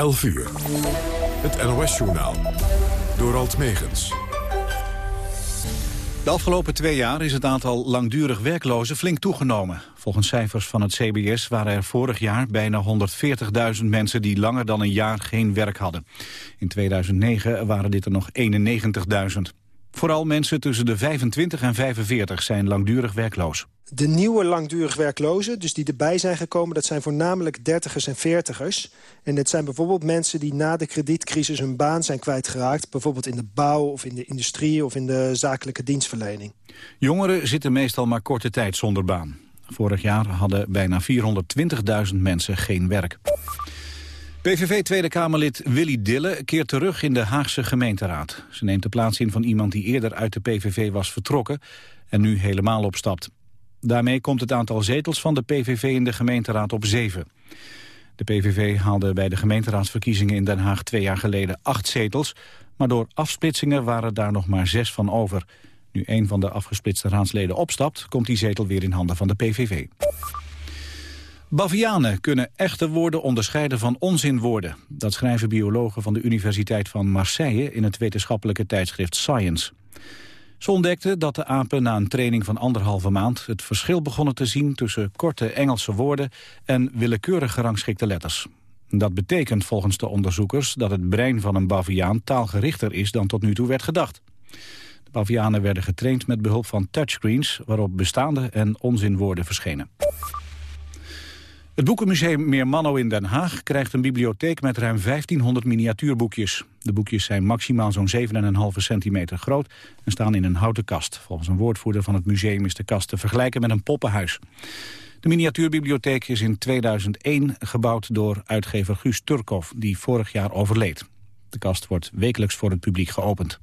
11 uur. Het NOS-journaal. Door Alt Megens. De afgelopen twee jaar is het aantal langdurig werklozen flink toegenomen. Volgens cijfers van het CBS waren er vorig jaar bijna 140.000 mensen die langer dan een jaar geen werk hadden. In 2009 waren dit er nog 91.000. Vooral mensen tussen de 25 en 45 zijn langdurig werkloos. De nieuwe langdurig werklozen, dus die erbij zijn gekomen... dat zijn voornamelijk dertigers en veertigers. En het zijn bijvoorbeeld mensen die na de kredietcrisis hun baan zijn kwijtgeraakt. Bijvoorbeeld in de bouw of in de industrie of in de zakelijke dienstverlening. Jongeren zitten meestal maar korte tijd zonder baan. Vorig jaar hadden bijna 420.000 mensen geen werk. PVV Tweede Kamerlid Willy Dille keert terug in de Haagse gemeenteraad. Ze neemt de plaats in van iemand die eerder uit de PVV was vertrokken... en nu helemaal opstapt. Daarmee komt het aantal zetels van de PVV in de gemeenteraad op zeven. De PVV haalde bij de gemeenteraadsverkiezingen in Den Haag twee jaar geleden acht zetels, maar door afsplitsingen waren daar nog maar zes van over. Nu een van de afgesplitste raadsleden opstapt, komt die zetel weer in handen van de PVV. Bavianen kunnen echte woorden onderscheiden van onzinwoorden. Dat schrijven biologen van de Universiteit van Marseille in het wetenschappelijke tijdschrift Science. Ze ontdekten dat de apen na een training van anderhalve maand... het verschil begonnen te zien tussen korte Engelse woorden... en willekeurig gerangschikte letters. Dat betekent volgens de onderzoekers dat het brein van een baviaan... taalgerichter is dan tot nu toe werd gedacht. De bavianen werden getraind met behulp van touchscreens... waarop bestaande en onzinwoorden verschenen. Het Boekenmuseum Meermanno in Den Haag krijgt een bibliotheek met ruim 1500 miniatuurboekjes. De boekjes zijn maximaal zo'n 7,5 centimeter groot en staan in een houten kast. Volgens een woordvoerder van het museum is de kast te vergelijken met een poppenhuis. De miniatuurbibliotheek is in 2001 gebouwd door uitgever Guus Turkov, die vorig jaar overleed. De kast wordt wekelijks voor het publiek geopend.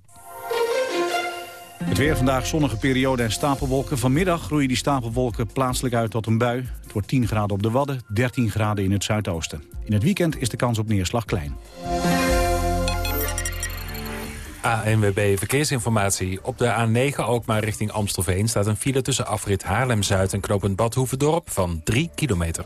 Het weer vandaag zonnige periode en stapelwolken. Vanmiddag groeien die stapelwolken plaatselijk uit tot een bui. Het wordt 10 graden op de Wadden, 13 graden in het zuidoosten. In het weekend is de kans op neerslag klein. ANWB Verkeersinformatie. Op de A9 ook maar richting Amstelveen staat een file tussen afrit Haarlem-Zuid en knooppunt Badhoevedorp van 3 kilometer.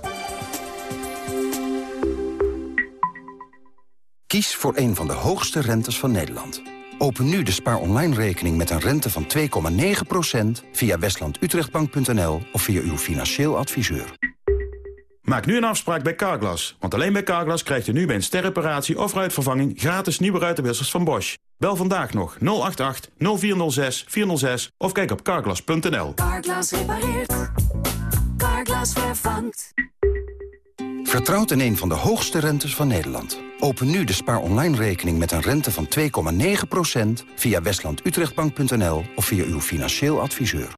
Kies voor een van de hoogste rentes van Nederland. Open nu de Spaar Online rekening met een rente van 2,9% via westlandutrechtbank.nl of via uw financieel adviseur. Maak nu een afspraak bij Carglass. Want alleen bij Carglass krijgt u nu bij een sterreparatie of ruitvervanging gratis nieuwe ruitenwissers van Bosch. Bel vandaag nog 088 0406 406 of kijk op carglass.nl. Carglass repareert. Carglass vervangt. Vertrouwt in een van de hoogste rentes van Nederland. Open nu de Spaar Online rekening met een rente van 2,9% via westlandutrechtbank.nl of via uw financieel adviseur.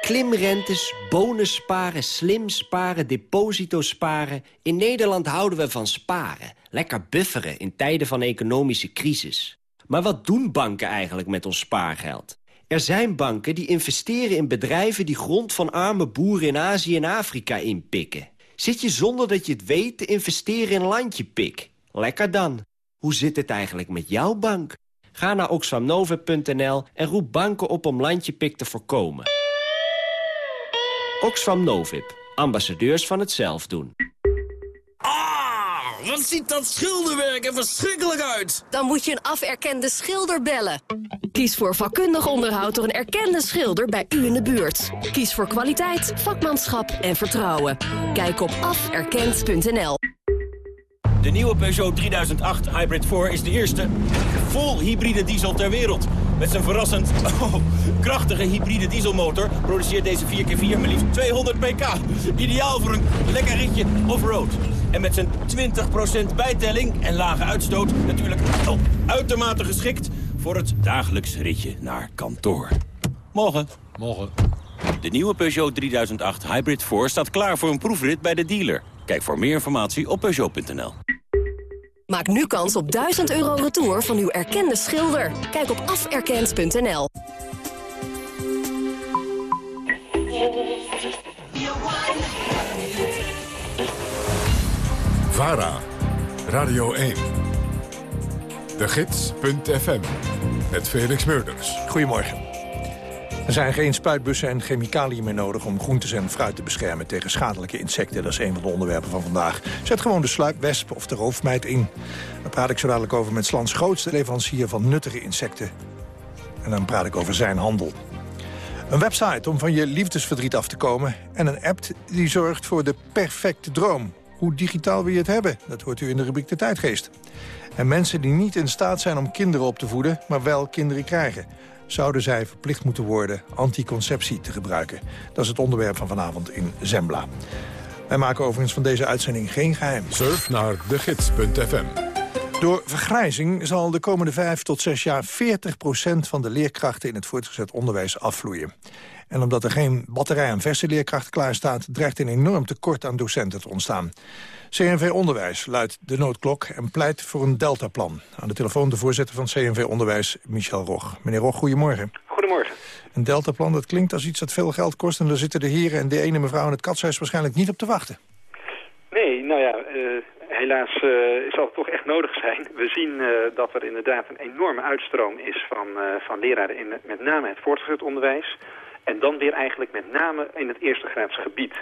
Klimrentes, bonus sparen, slim sparen, deposito sparen. In Nederland houden we van sparen. Lekker bufferen in tijden van economische crisis. Maar wat doen banken eigenlijk met ons spaargeld? Er zijn banken die investeren in bedrijven die grond van arme boeren in Azië en Afrika inpikken. Zit je zonder dat je het weet te investeren in landjepik? Lekker dan. Hoe zit het eigenlijk met jouw bank? Ga naar oxfamnovip.nl en roep banken op om landjepik te voorkomen. Oxfam Novib, ambassadeurs van het zelf doen. Wat ziet dat schilderwerk er verschrikkelijk uit. Dan moet je een aferkende schilder bellen. Kies voor vakkundig onderhoud door een erkende schilder bij u in de buurt. Kies voor kwaliteit, vakmanschap en vertrouwen. Kijk op aferkend.nl. De nieuwe Peugeot 3008 Hybrid 4 is de eerste vol hybride diesel ter wereld. Met zijn verrassend oh, krachtige hybride dieselmotor produceert deze 4x4 maar liefst 200 pk. Ideaal voor een lekker ritje off-road. En met zijn 20% bijtelling en lage uitstoot natuurlijk oh, uitermate geschikt voor het dagelijks ritje naar kantoor. Morgen. Morgen. De nieuwe Peugeot 3008 Hybrid 4 staat klaar voor een proefrit bij de dealer. Kijk voor meer informatie op Peugeot.nl. Maak nu kans op 1000 euro retour van uw erkende schilder. Kijk op aferkend.nl. VARA, Radio 1. De Gids.fm, met Felix Meurders. Goedemorgen. Er zijn geen spuitbussen en chemicaliën meer nodig om groentes en fruit te beschermen tegen schadelijke insecten. Dat is een van de onderwerpen van vandaag. Zet gewoon de sluipwesp of de roofmeid in. Daar praat ik zo dadelijk over met Slans grootste leverancier van nuttige insecten. En dan praat ik over zijn handel. Een website om van je liefdesverdriet af te komen. En een app die zorgt voor de perfecte droom. Hoe digitaal wil je het hebben? Dat hoort u in de rubriek De Tijdgeest. En mensen die niet in staat zijn om kinderen op te voeden... maar wel kinderen krijgen zouden zij verplicht moeten worden anticonceptie te gebruiken. Dat is het onderwerp van vanavond in Zembla. Wij maken overigens van deze uitzending geen geheim. Surf naar degids.fm. Door vergrijzing zal de komende vijf tot zes jaar 40% van de leerkrachten in het voortgezet onderwijs afvloeien. En omdat er geen batterij aan verse leerkrachten klaar staat... dreigt een enorm tekort aan docenten te ontstaan. CNV Onderwijs luidt de noodklok en pleit voor een deltaplan. Aan de telefoon de voorzitter van CNV Onderwijs, Michel Rog. Meneer Rog, goedemorgen. Goedemorgen. Een deltaplan, dat klinkt als iets dat veel geld kost... en daar zitten de heren en de ene mevrouw in het katshuis waarschijnlijk niet op te wachten. Nee, nou ja, uh, helaas uh, zal het toch echt nodig zijn. We zien uh, dat er inderdaad een enorme uitstroom is van, van leraren in met name het voortgezet onderwijs. En dan weer eigenlijk met name in het eerste graads gebied.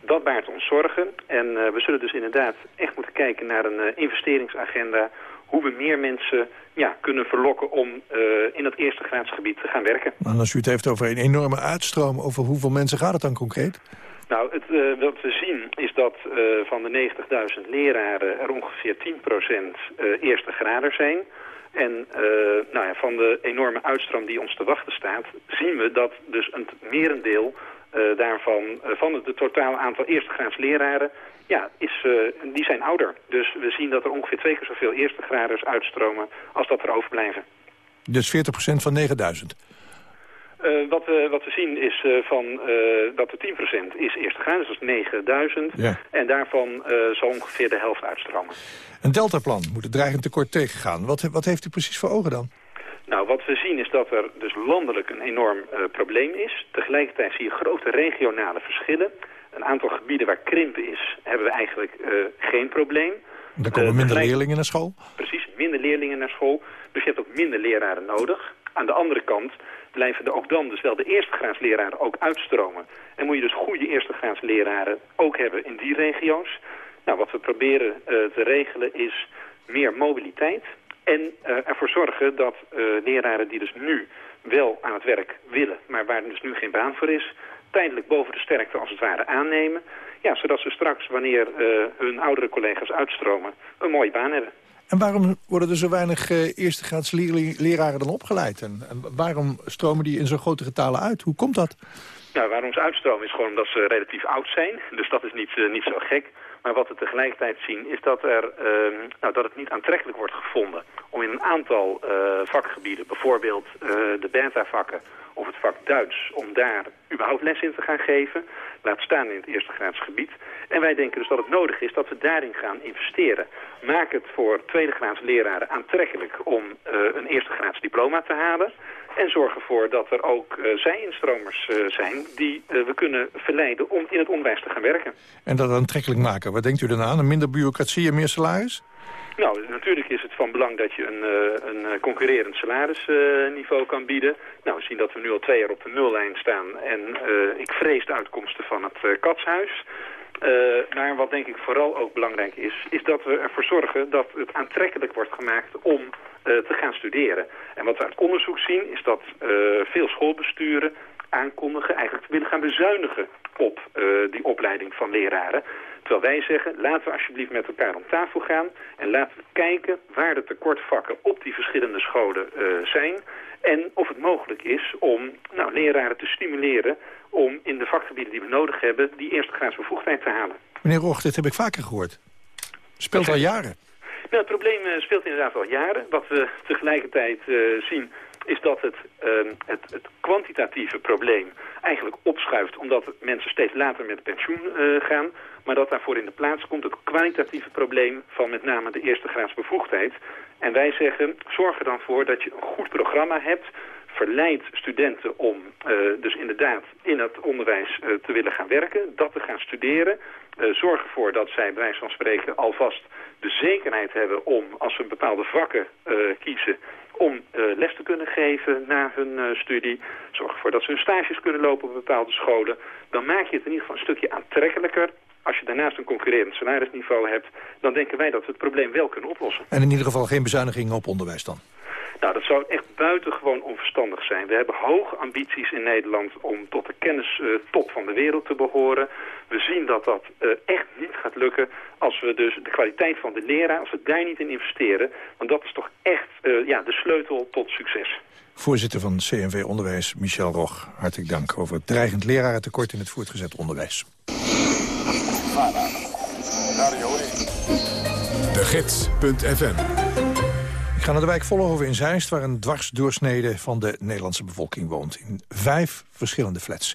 Dat baart ons zorgen. En we zullen dus inderdaad echt moeten kijken naar een investeringsagenda... hoe we meer mensen ja, kunnen verlokken om in het eerste graadsgebied te gaan werken. En als u het heeft over een enorme uitstroom... over hoeveel mensen gaat het dan concreet? Nou, het, uh, wat we zien is dat uh, van de 90.000 leraren er ongeveer 10% uh, eerste grader zijn. En nou ja, van de enorme uitstroom die ons te wachten staat... zien we dat dus een merendeel daarvan, van het, totale aantal eerstegraads leraren, ja, is, die zijn ouder. Dus we zien dat er ongeveer twee keer zoveel eerstegraders uitstromen als dat er overblijven. Dus 40% van 9000? Wat, we, wat we zien is van, dat de 10% is eerste graad, dus dat is 9000. Ja. En daarvan zal ongeveer de helft uitstromen. Een deltaplan moet het dreigend tekort tegengaan. Wat, wat heeft u precies voor ogen dan? Nou, wat we zien is dat er dus landelijk een enorm probleem is. Tegelijkertijd zie je grote regionale verschillen. Een aantal gebieden waar krimpen is, hebben we eigenlijk geen probleem. Er komen minder leerlingen naar school? Precies, minder leerlingen naar school. Dus je hebt ook minder leraren nodig. Aan de andere kant blijven er ook dan dus wel de eerstegraadsleraren ook uitstromen. En moet je dus goede eerstegraadsleraren ook hebben in die regio's. Nou, wat we proberen te regelen is meer mobiliteit. En uh, ervoor zorgen dat uh, leraren die dus nu wel aan het werk willen, maar waar dus nu geen baan voor is, tijdelijk boven de sterkte als het ware aannemen. Ja, zodat ze straks, wanneer hun oudere collega's uitstromen, een mooie baan hebben. En waarom worden er zo weinig eerstegraads leraren dan opgeleid? En, waarom stromen die in zo'n grote getalen uit? Hoe komt dat? Nou, waarom ze uitstromen is gewoon omdat ze relatief oud zijn. Dus dat is niet, niet zo gek. Maar wat we tegelijkertijd zien is dat, er, uh, nou, dat het niet aantrekkelijk wordt gevonden om in een aantal uh, vakgebieden, bijvoorbeeld uh, de beta-vakken of het vak Duits, om daar überhaupt les in te gaan geven. Laat staan in het eerste graadsgebied. En wij denken dus dat het nodig is dat we daarin gaan investeren. Maak het voor tweede graads leraren aantrekkelijk om uh, een eerste graads diploma te halen. En zorg ervoor dat er ook uh, zij-instromers uh, zijn die uh, we kunnen verleiden om in het onderwijs te gaan werken. En dat aantrekkelijk maken. Wat denkt u daarna aan? Minder bureaucratie en meer salaris? Nou, natuurlijk is het van belang dat je een, een concurrerend salarisniveau kan bieden. Nou, we zien dat we nu al twee jaar op de nullijn staan. En ik vrees de uitkomsten van het katshuis. Uh, maar wat denk ik vooral ook belangrijk is, is dat we ervoor zorgen dat het aantrekkelijk wordt gemaakt om uh, te gaan studeren. En wat we uit onderzoek zien is dat uh, veel schoolbesturen aankondigen eigenlijk willen gaan bezuinigen op die opleiding van leraren. Terwijl wij zeggen, laten we alsjeblieft met elkaar om tafel gaan en laten we kijken waar de tekortvakken op die verschillende scholen zijn. En of het mogelijk is om nou, leraren te stimuleren om in de vakgebieden die we nodig hebben... die eerste graadsbevoegdheid te halen. Meneer Roch, dit heb ik vaker gehoord. Speelt al jaren. Nou, het probleem uh, speelt inderdaad al jaren. Wat we tegelijkertijd uh, zien is dat het, uh, het, het, kwantitatieve probleem eigenlijk opschuift... omdat mensen steeds later met pensioen gaan. Maar dat daarvoor in de plaats komt het kwalitatieve probleem... van met name de eerste graadsbevoegdheid. En wij zeggen, zorg er dan voor dat je een goed programma hebt verleidt studenten om uh, dus inderdaad in het onderwijs uh, te willen gaan werken, dat te gaan studeren. Uh, zorg ervoor dat zij bij wijze van spreken alvast de zekerheid hebben om, als ze bepaalde vakken kiezen, om les te kunnen geven na hun studie. Zorg ervoor dat ze hun stages kunnen lopen op bepaalde scholen. Dan maak je het in ieder geval een stukje aantrekkelijker. Als je daarnaast een concurrerend salarisniveau hebt... dan denken wij dat we het probleem wel kunnen oplossen. En in ieder geval geen bezuinigingen op onderwijs dan? Nou, dat zou echt buitengewoon onverstandig zijn. We hebben hoge ambities in Nederland om tot de kennistop uh, van de wereld te behoren. We zien dat dat uh, echt niet gaat lukken als we dus de kwaliteit van de leraar, als we daar niet in investeren. Want dat is toch echt uh, ja, de sleutel tot succes. Voorzitter van CNV Onderwijs, Michel Rog. Hartelijk dank over het dreigend lerarentekort in het voortgezet onderwijs. De Gids.fm ga naar de wijk Vollenhoven in Zeist... waar een dwarsdoorsnede van de Nederlandse bevolking woont. In vijf verschillende flats.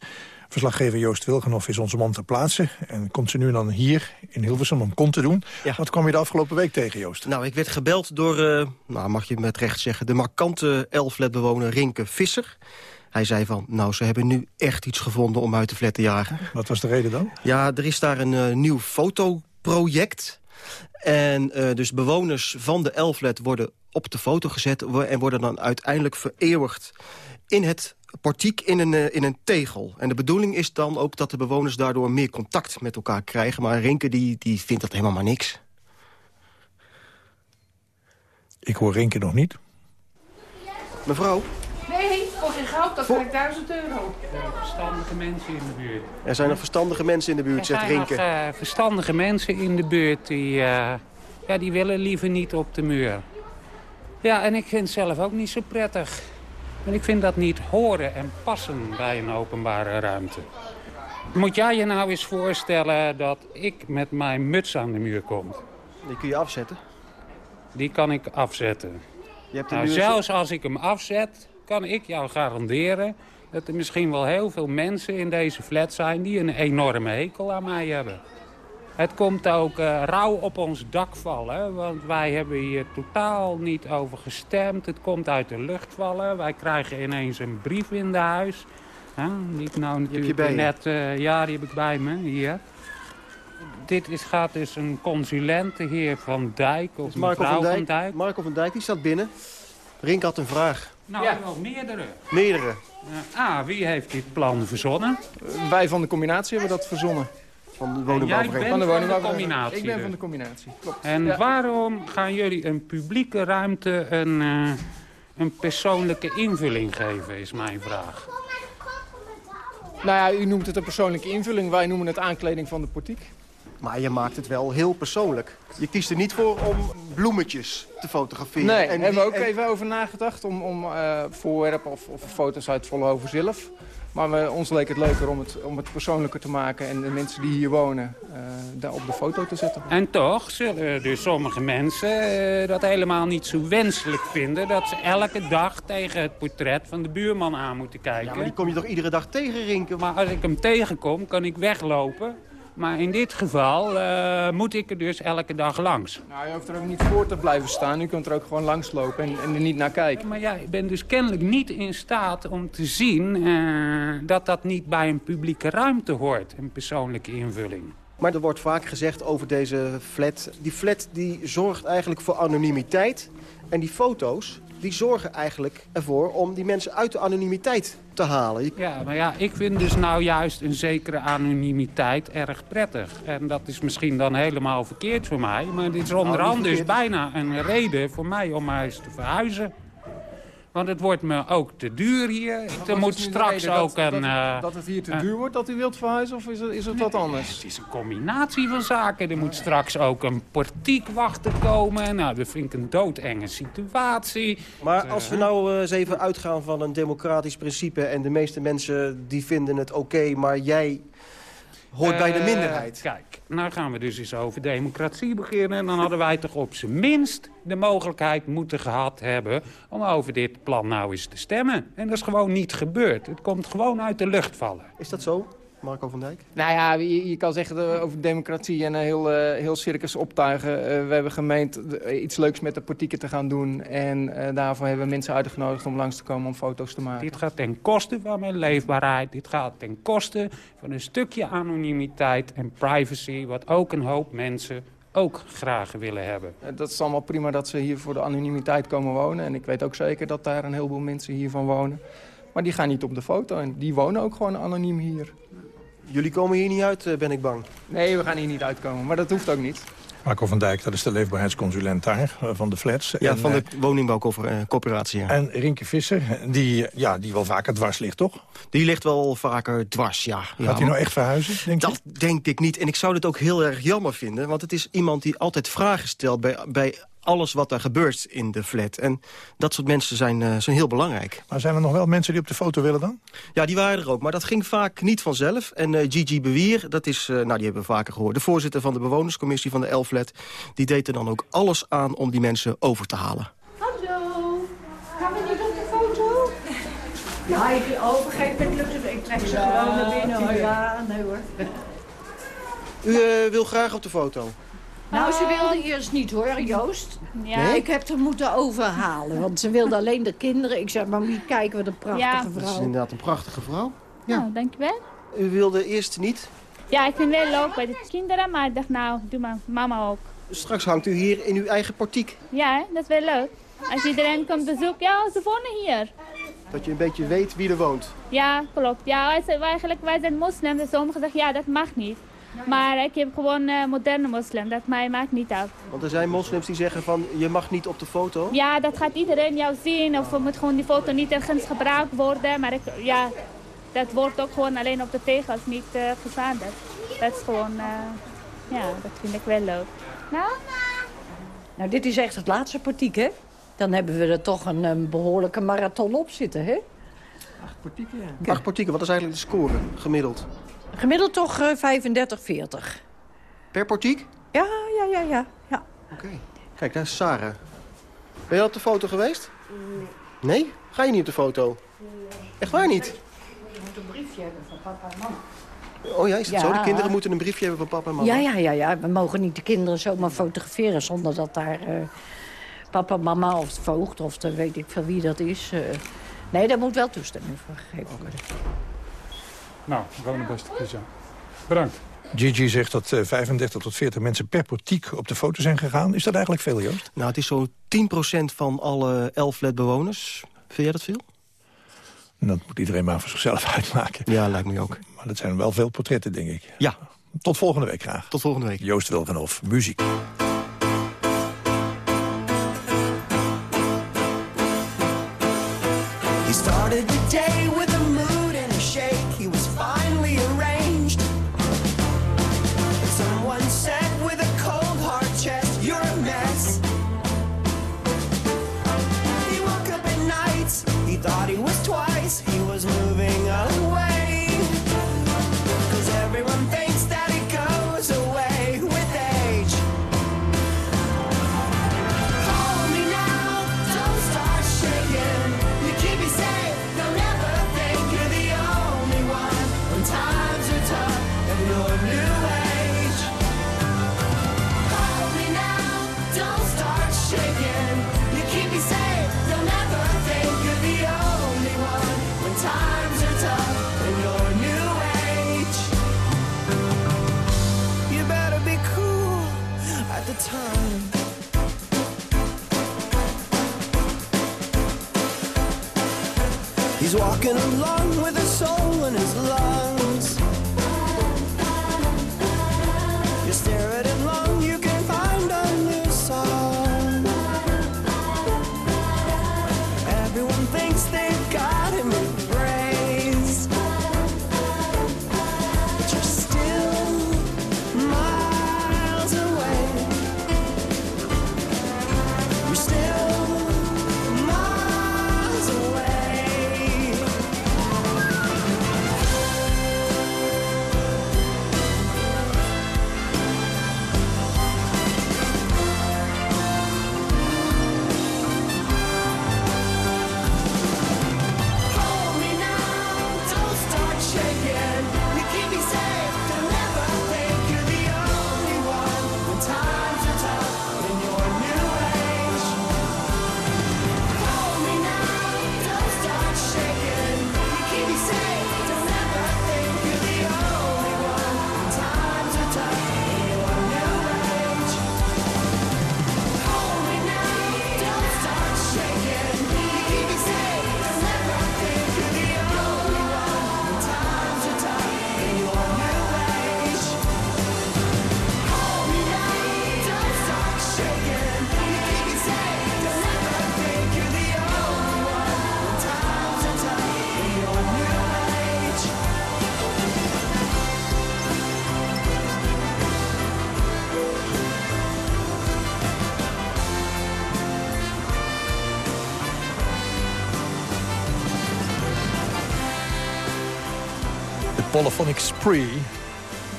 Verslaggever Joost Wilgenhoff is onze man ter plaatse... en komt ze nu dan hier in Hilversum om kont te doen. Ja. Wat kwam je de afgelopen week tegen, Joost? Nou, ik werd gebeld door, uh, nou, mag je met recht zeggen... de markante L-flatbewoner Rinke Visser... Hij zei van, nou, ze hebben nu echt iets gevonden om uit de flat te jagen. Wat was de reden dan? Ja, er is daar een uh, nieuw fotoproject. En uh, dus bewoners van de L-flat worden op de foto gezet... en worden dan uiteindelijk vereeuwigd in het portiek in een, uh, in een tegel. En de bedoeling is dan ook dat de bewoners daardoor meer contact met elkaar krijgen. Maar Rinke die, die vindt dat helemaal maar niks. Ik hoor Rinke nog niet. Mevrouw? Voor geen goud, dat krijg ik duizend euro. verstandige mensen in de buurt. Er zijn nog verstandige mensen in de buurt, zegt Rinke. Er zijn nog uh, verstandige mensen in de buurt die, uh, ja, die willen liever niet op de muur. Ja, en ik vind het zelf ook niet zo prettig. En ik vind dat niet horen en passen bij een openbare ruimte. Moet jij je nou eens voorstellen dat ik met mijn muts aan de muur kom? Die kun je afzetten? Die kan ik afzetten. Je hebt nou, zelfs als ik hem afzet, kan ik jou garanderen... dat er misschien wel heel veel mensen in deze flat zijn... die een enorme hekel aan mij hebben. Het komt ook uh, rauw op ons dak vallen, want wij hebben hier totaal niet over gestemd. Het komt uit de lucht vallen. Wij krijgen ineens een brief in de huis. Ja, die ik nou natuurlijk net... Uh, ja, die heb ik bij me, hier. Dit is, gaat dus een consulent, de heer Van Dijk, of Marco mevrouw van Dijk, Van Dijk. Marco van Dijk, die staat binnen. Rink had een vraag. Nou, ja. wel meerdere. Meerdere. Uh, ah, wie heeft dit plan verzonnen? wij van de combinatie hebben dat verzonnen. Van de woningbouwvereniging? Van de woningbouwvereniging. Ik ben van de combinatie, klopt. En ja. waarom gaan jullie een publieke ruimte een, uh, een persoonlijke invulling geven, is mijn vraag. Nou ja, u noemt het een persoonlijke invulling. Wij noemen het aankleding van de portiek. Maar je maakt het wel heel persoonlijk. Je kiest er niet voor om bloemetjes te fotograferen. Nee, en daar hebben we ook en... even over nagedacht. Om, om uh, voorwerpen of, of foto's uit Vollenhoven zelf. Maar we, ons leek het leuker om het, om het persoonlijker te maken... en de mensen die hier wonen uh, daar op de foto te zetten. En toch zullen dus sommige mensen uh, dat helemaal niet zo wenselijk vinden... dat ze elke dag tegen het portret van de buurman aan moeten kijken. Ja, maar die kom je toch iedere dag tegen, Rinken? Maar als ik hem tegenkom, kan ik weglopen... Maar in dit geval uh, moet ik er dus elke dag langs. Nou, je hoeft er ook niet voor te blijven staan. U kunt er ook gewoon langs lopen en, en er niet naar kijken. Maar ja, ik ben dus kennelijk niet in staat om te zien... Uh, dat dat niet bij een publieke ruimte hoort, een persoonlijke invulling. Maar er wordt vaak gezegd over deze flat... die flat die zorgt eigenlijk voor anonimiteit. En die foto's, die zorgen eigenlijk ervoor om die mensen uit de anonimiteit te halen. Ja, maar ja, ik vind dus nou juist een zekere anonimiteit erg prettig. En dat is misschien dan helemaal verkeerd voor mij. Maar dit is onder andere dus bijna een reden voor mij om maar eens te verhuizen. Want het wordt me ook te duur hier. Er moet straks ook dat, een... Dat, uh, dat het hier te uh, duur wordt dat u wilt verhuizen of is het, is het nee, wat anders? Het is een combinatie van zaken. Er moet straks ook een portiekwachter komen. Nou, dat vind ik een doodenge situatie. Maar als we nou eens even uitgaan van een democratisch principe... en de meeste mensen die vinden het oké, okay, maar jij hoort bij de minderheid. Kijk, nou gaan we dus eens over democratie beginnen. En dan hadden wij toch op zijn minst de mogelijkheid moeten gehad hebben... om over dit plan nou eens te stemmen. En dat is gewoon niet gebeurd. Het komt gewoon uit de lucht vallen. Is dat zo? Marco van Dijk? Nou ja, je, je kan zeggen over democratie en een heel, uh, heel circus optuigen. Uh, we hebben gemeend iets leuks met de portieken te gaan doen. En uh, daarvoor hebben we mensen uitgenodigd om langs te komen om foto's te maken. Dit gaat ten koste van mijn leefbaarheid. Dit gaat ten koste van een stukje anonimiteit en privacy... wat ook een hoop mensen ook graag willen hebben. Eh, Dat is allemaal prima dat ze hier voor de anonimiteit komen wonen. En ik weet ook zeker dat daar een heleboel mensen hiervan wonen. Maar die gaan niet op de foto en die wonen ook gewoon anoniem hier. Jullie komen hier niet uit, eh, ben ik bang. Nee, we gaan hier niet uitkomen, maar dat hoeft ook niet. Marco van Dijk, dat is de leefbaarheidsconsulent daar eh, van de flats. Ja, En, van de eh, woningbouwcoöperatie. Ja. En Rinke Visser, die, ja, die wel vaker dwars ligt, toch? Die ligt wel vaker dwars, ja. Gaat ja, hij nou echt verhuizen, denk je? Dat denk ik niet. En ik zou dit ook heel erg jammer vinden. Want het is iemand die altijd vragen stelt bij, bij alles wat er gebeurt in de flat. En dat soort mensen zijn, eh, zijn heel belangrijk. Maar zijn er nog wel mensen die op de foto willen dan? Ja, die waren er ook. Maar dat ging vaak niet vanzelf. En eh, Gigi Bewier, dat is, eh, nou, die hebben we vaker gehoord... de voorzitter van de bewonerscommissie van de L-flat... die deed er dan ook alles aan om die mensen over te halen. Hallo. Gaan we niet op de foto? Ja, ik overgeef met lukt het. Ik trek ze gewoon naar binnen. hoor. Ja, nee hoor. U eh, wil graag op de foto? Nou, ze wilde eerst niet hoor, Joost. Ja. Nee? Ik heb haar moeten overhalen, want ze wilde alleen de kinderen. Ik zeg, maar moet je kijken wat een prachtige Ja. Dat is vrouw. inderdaad een prachtige vrouw. Nou, dankjewel. U wilde eerst niet. Ja, ik vind het wel leuk bij de kinderen, maar ik dacht nou, doe maar mama ook. Straks hangt u hier in uw eigen portiek. Ja, hè, dat is wel leuk. Als iedereen komt bezoeken, ja, ze wonen hier. Dat je een beetje weet wie er woont. Ja, klopt. Ja, wij zijn, eigenlijk, wij zijn moslims en sommigen zeggen ja, dat mag niet. Maar ik heb gewoon eh, moderne moslim, dat mij maakt niet uit. Want er zijn moslims die zeggen van je mag niet op de foto. Ja, dat gaat iedereen jou zien of moet gewoon die foto niet ergens gebruikt worden. Maar ik, ja, dat wordt ook gewoon alleen op de tegels niet uh, verzadigd. Dat is gewoon, uh, ja, dat vind ik wel leuk. Nou? Nou, dit is echt het laatste portiek, hè? Dan hebben we er toch een, een behoorlijke marathon op zitten, hè? Acht portieken, ja. Acht portieken, wat is eigenlijk de score gemiddeld? Gemiddeld toch uh, 35, 40. Per portiek? Ja, ja, ja, ja. ja. Oké. Okay. Kijk, daar is Sarah. Ben je op de foto geweest? Nee. Nee? Ga je niet op de foto? Nee. Echt waar niet? Je moet een briefje hebben van papa en mama. Oh ja, is dat ja. zo? De kinderen moeten een briefje hebben van papa en mama? Ja, ja, ja, ja. We mogen niet de kinderen zomaar fotograferen zonder dat daar uh, papa, mama of de voogd of de weet ik veel wie dat is. Uh, nee, daar moet wel toestemming voor gegeven worden. Okay. Nou, wel een beste kiezer. Bedankt. Gigi zegt dat uh, 35 tot 40 mensen per portiek op de foto zijn gegaan. Is dat eigenlijk veel, Joost? Nou, het is zo'n 10% van alle elfletbewoners. Vind jij dat veel? Dat moet iedereen maar voor zichzelf uitmaken. Ja, lijkt me ook. Maar dat zijn wel veel portretten, denk ik. Ja. Tot volgende week graag. Tot volgende week. Joost Wilgenhoff, muziek. Walking along with a soul in his lungs. Polyphonic Spree.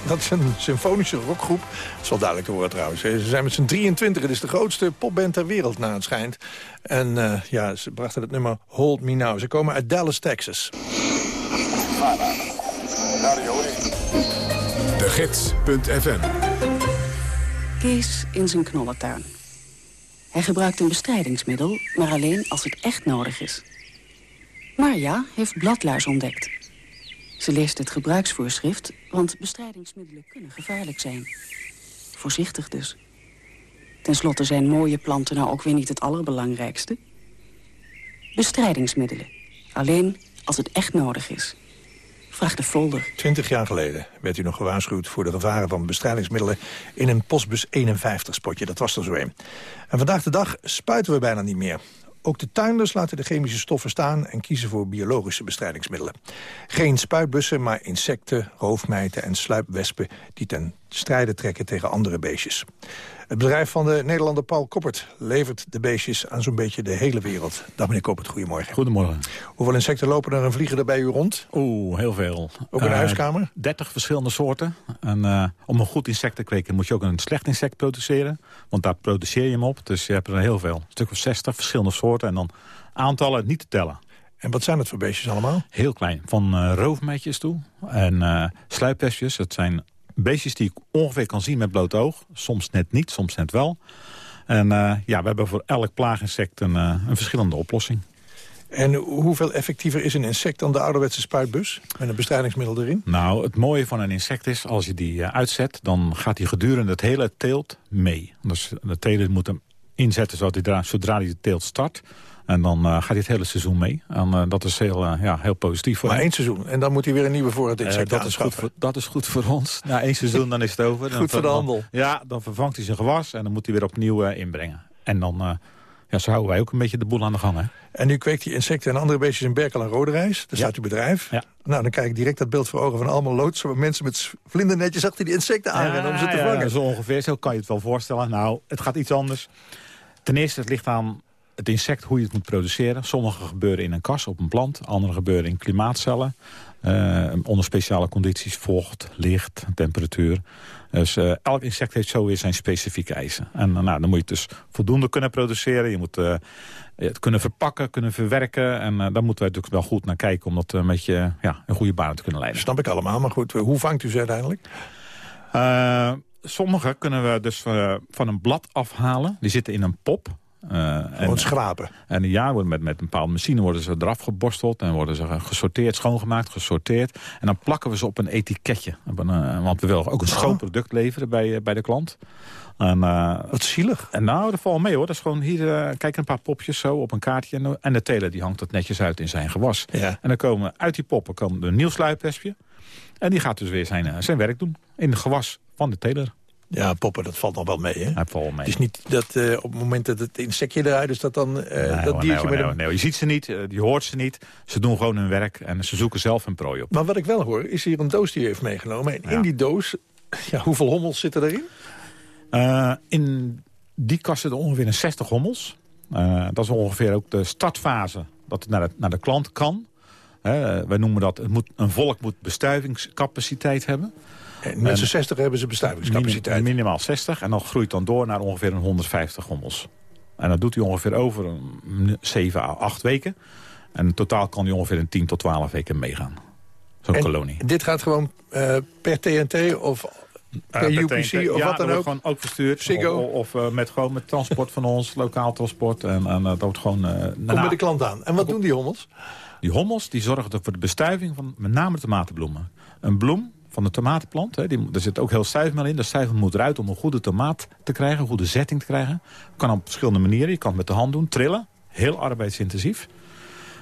Dat is een symfonische rockgroep. Dat is wel duidelijk te horen trouwens. Ze zijn met z'n 23. Het is de grootste popband ter wereld, na het schijnt. En eh, ja, ze brachten het nummer Hold Me Now. Ze komen uit Dallas, Texas. De Gids.fm Kees in zijn knollentuin. Hij gebruikt een bestrijdingsmiddel, maar alleen als het echt nodig is. Marja heeft bladluis ontdekt. Ze leest het gebruiksvoorschrift, want bestrijdingsmiddelen kunnen gevaarlijk zijn. Voorzichtig dus. Ten slotte zijn mooie planten nou ook weer niet het allerbelangrijkste. Bestrijdingsmiddelen. Alleen als het echt nodig is. Vraag de folder. Twintig jaar geleden werd u nog gewaarschuwd voor de gevaren van bestrijdingsmiddelen in een postbus 51 spotje. Dat was er zo een. En vandaag de dag spuiten we bijna niet meer. Ook de tuinders laten de chemische stoffen staan en kiezen voor biologische bestrijdingsmiddelen. Geen spuitbussen, maar insecten, roofmijten en sluipwespen die ten strijde trekken tegen andere beestjes. Het bedrijf van de Nederlander Paul Koppert levert de beestjes aan zo'n beetje de hele wereld. Dag meneer Koppert, goedemorgen. Goedemorgen. Hoeveel insecten lopen er en vliegen er bij u rond? Oeh, heel veel. Ook in de Eh, huiskamer? 30 verschillende soorten. En eh, om een goed insect te kweken moet je ook een slecht insect produceren. Want daar produceer je hem op. Dus je hebt er heel veel. Een stuk of 60 verschillende soorten. En dan aantallen niet te tellen. En wat zijn het voor beestjes allemaal? Heel klein. Van eh roofmeidjes toe. En eh sluipwespjes. Dat zijn beestjes die ik ongeveer kan zien met bloot oog. Soms net niet, soms net wel. En eh, ja, we hebben voor elk plaaginsect een, eh, een verschillende oplossing. En hoeveel effectiever is een insect dan de ouderwetse spuitbus? Met een bestrijdingsmiddel erin? Nou, het mooie van een insect is, als je die eh, uitzet... dan gaat hij gedurende het hele teelt mee. Dus de teler moet hem inzetten zodra hij de teelt start... en dan eh, gaat hij het hele seizoen mee. En eh, dat is heel, eh, ja, heel positief voor Maar hem. één seizoen. En dan moet hij weer een nieuwe voor het insect dat, is goed voor, dat is goed voor ons. Na één seizoen dan is het over. Dan Goed voor de dan- handel. Ja, dan vervangt hij zijn gewas en dan moet hij weer opnieuw inbrengen. En dan ja, zo houden wij ook een beetje de boel aan de gang. Hè? En nu kweekt hij insecten en andere beestjes in Berkel en Roderijs. Daar staat uw bedrijf. Nou, dan krijg ik direct dat beeld voor ogen van allemaal loodsen... waar mensen met vlindernetjes achter die insecten aanrennen om ze te ja, vangen. zo ongeveer, zo kan je het wel voorstellen. Nou, het gaat iets anders. Ten eerste, het ligt aan het insect, hoe je het moet produceren. Sommige gebeuren in een kas op een plant. Andere gebeuren in klimaatcellen. eh, onder speciale condities, vocht, licht, temperatuur. Dus eh, elk insect heeft zo weer zijn specifieke eisen. En eh, nou, dan moet je het dus voldoende kunnen produceren. Je moet het kunnen verpakken, kunnen verwerken. En daar moeten wij natuurlijk wel goed naar kijken... om dat een beetje ja, een goede baan te kunnen leiden. Snap ik allemaal, maar goed, hoe vangt u ze uiteindelijk? Sommige kunnen we dus van een blad afhalen. Die zitten in een pop. Eh, Gewoon schrapen. En ja, met, met een bepaalde machine worden ze eraf geborsteld... en worden ze gesorteerd, schoongemaakt, gesorteerd. En dan plakken we ze op een etiketje. Eh, want we willen ook een schoon product leveren bij, eh, bij de klant. En, eh, Wat zielig. En nou, dat valt mee hoor. Dat is gewoon hier, kijk een paar popjes zo op een kaartje. En, en de teler die hangt dat netjes uit in zijn gewas. Ja. En dan komen uit die poppen komen een nieuw sluipwespje. En die gaat dus weer zijn, zijn werk doen. In het gewas van de teler. Ja, poppen, dat valt nog wel mee, hè? Hij valt wel mee. Het is niet dat eh, op het moment dat het insectje eruit is... dat dan eh, Nee, dat hoor, diertje nee, nee. Je ziet ze niet, eh, je hoort ze niet. Ze doen gewoon hun werk en ze zoeken zelf hun prooi op. Maar wat ik wel hoor, is hier een doos die u heeft meegenomen. En Ja. in die doos, ja, hoeveel hommels zitten erin? In die kast zitten ongeveer een 60 hommels. Dat is ongeveer ook de startfase dat het naar de, naar de klant kan. Wij noemen dat, het moet, een volk moet bestuivingscapaciteit hebben. En met z'n 60 hebben ze bestuivingscapaciteit. Minim- minimaal 60 en dan groeit dan door naar ongeveer een 150 hommels. En dat doet hij ongeveer over een 7 à 8 weken. En in totaal kan hij ongeveer een 10 tot 12 weken meegaan. Zo'n kolonie. Dit gaat gewoon per TNT of per Eh, UPC meteen- of ja, wat dan ook? wordt gewoon ook verstuurd. Of, of eh, met, gewoon met transport van ons, lokaal transport. En, en eh, dat wordt gewoon... eh, Kom bij de klant aan. En wat doen die hommels? Die hommels die zorgen voor de bestuiving van met name de tomatenbloemen. Een bloem van de tomatenplant, hè, die, er zit ook heel stuifmeel in. De stuifmeel moet eruit om een goede tomaat te krijgen, een goede zetting te krijgen. Kan op verschillende manieren. Je kan het met de hand doen, trillen. Heel arbeidsintensief.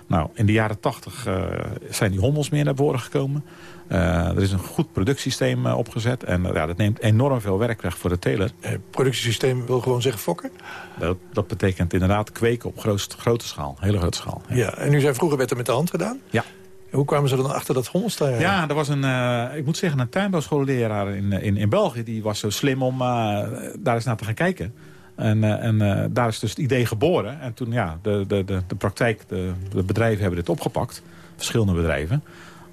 Nou, in de jaren tachtig eh, zijn die hommels meer naar voren gekomen. Eh, er is een goed productiesysteem eh, opgezet. En eh, ja, dat neemt enorm veel werk weg voor de teler. Het productiesysteem wil gewoon zeggen fokken? Dat, dat betekent inderdaad kweken op groot, grote schaal. Hele grote schaal. Ja. en u zei vroeger werd er met de hand gedaan? Ja. Hoe kwamen ze dan achter dat hommels Ja, er was een, eh, ik moet zeggen, een tuinbouwschoolleraar in, in, in België. Die was zo slim om eh, daar eens naar te gaan kijken. En, eh, en eh, daar is dus het idee geboren. En toen, ja, de, de, de, de praktijk, de, de bedrijven hebben dit opgepakt. Verschillende bedrijven.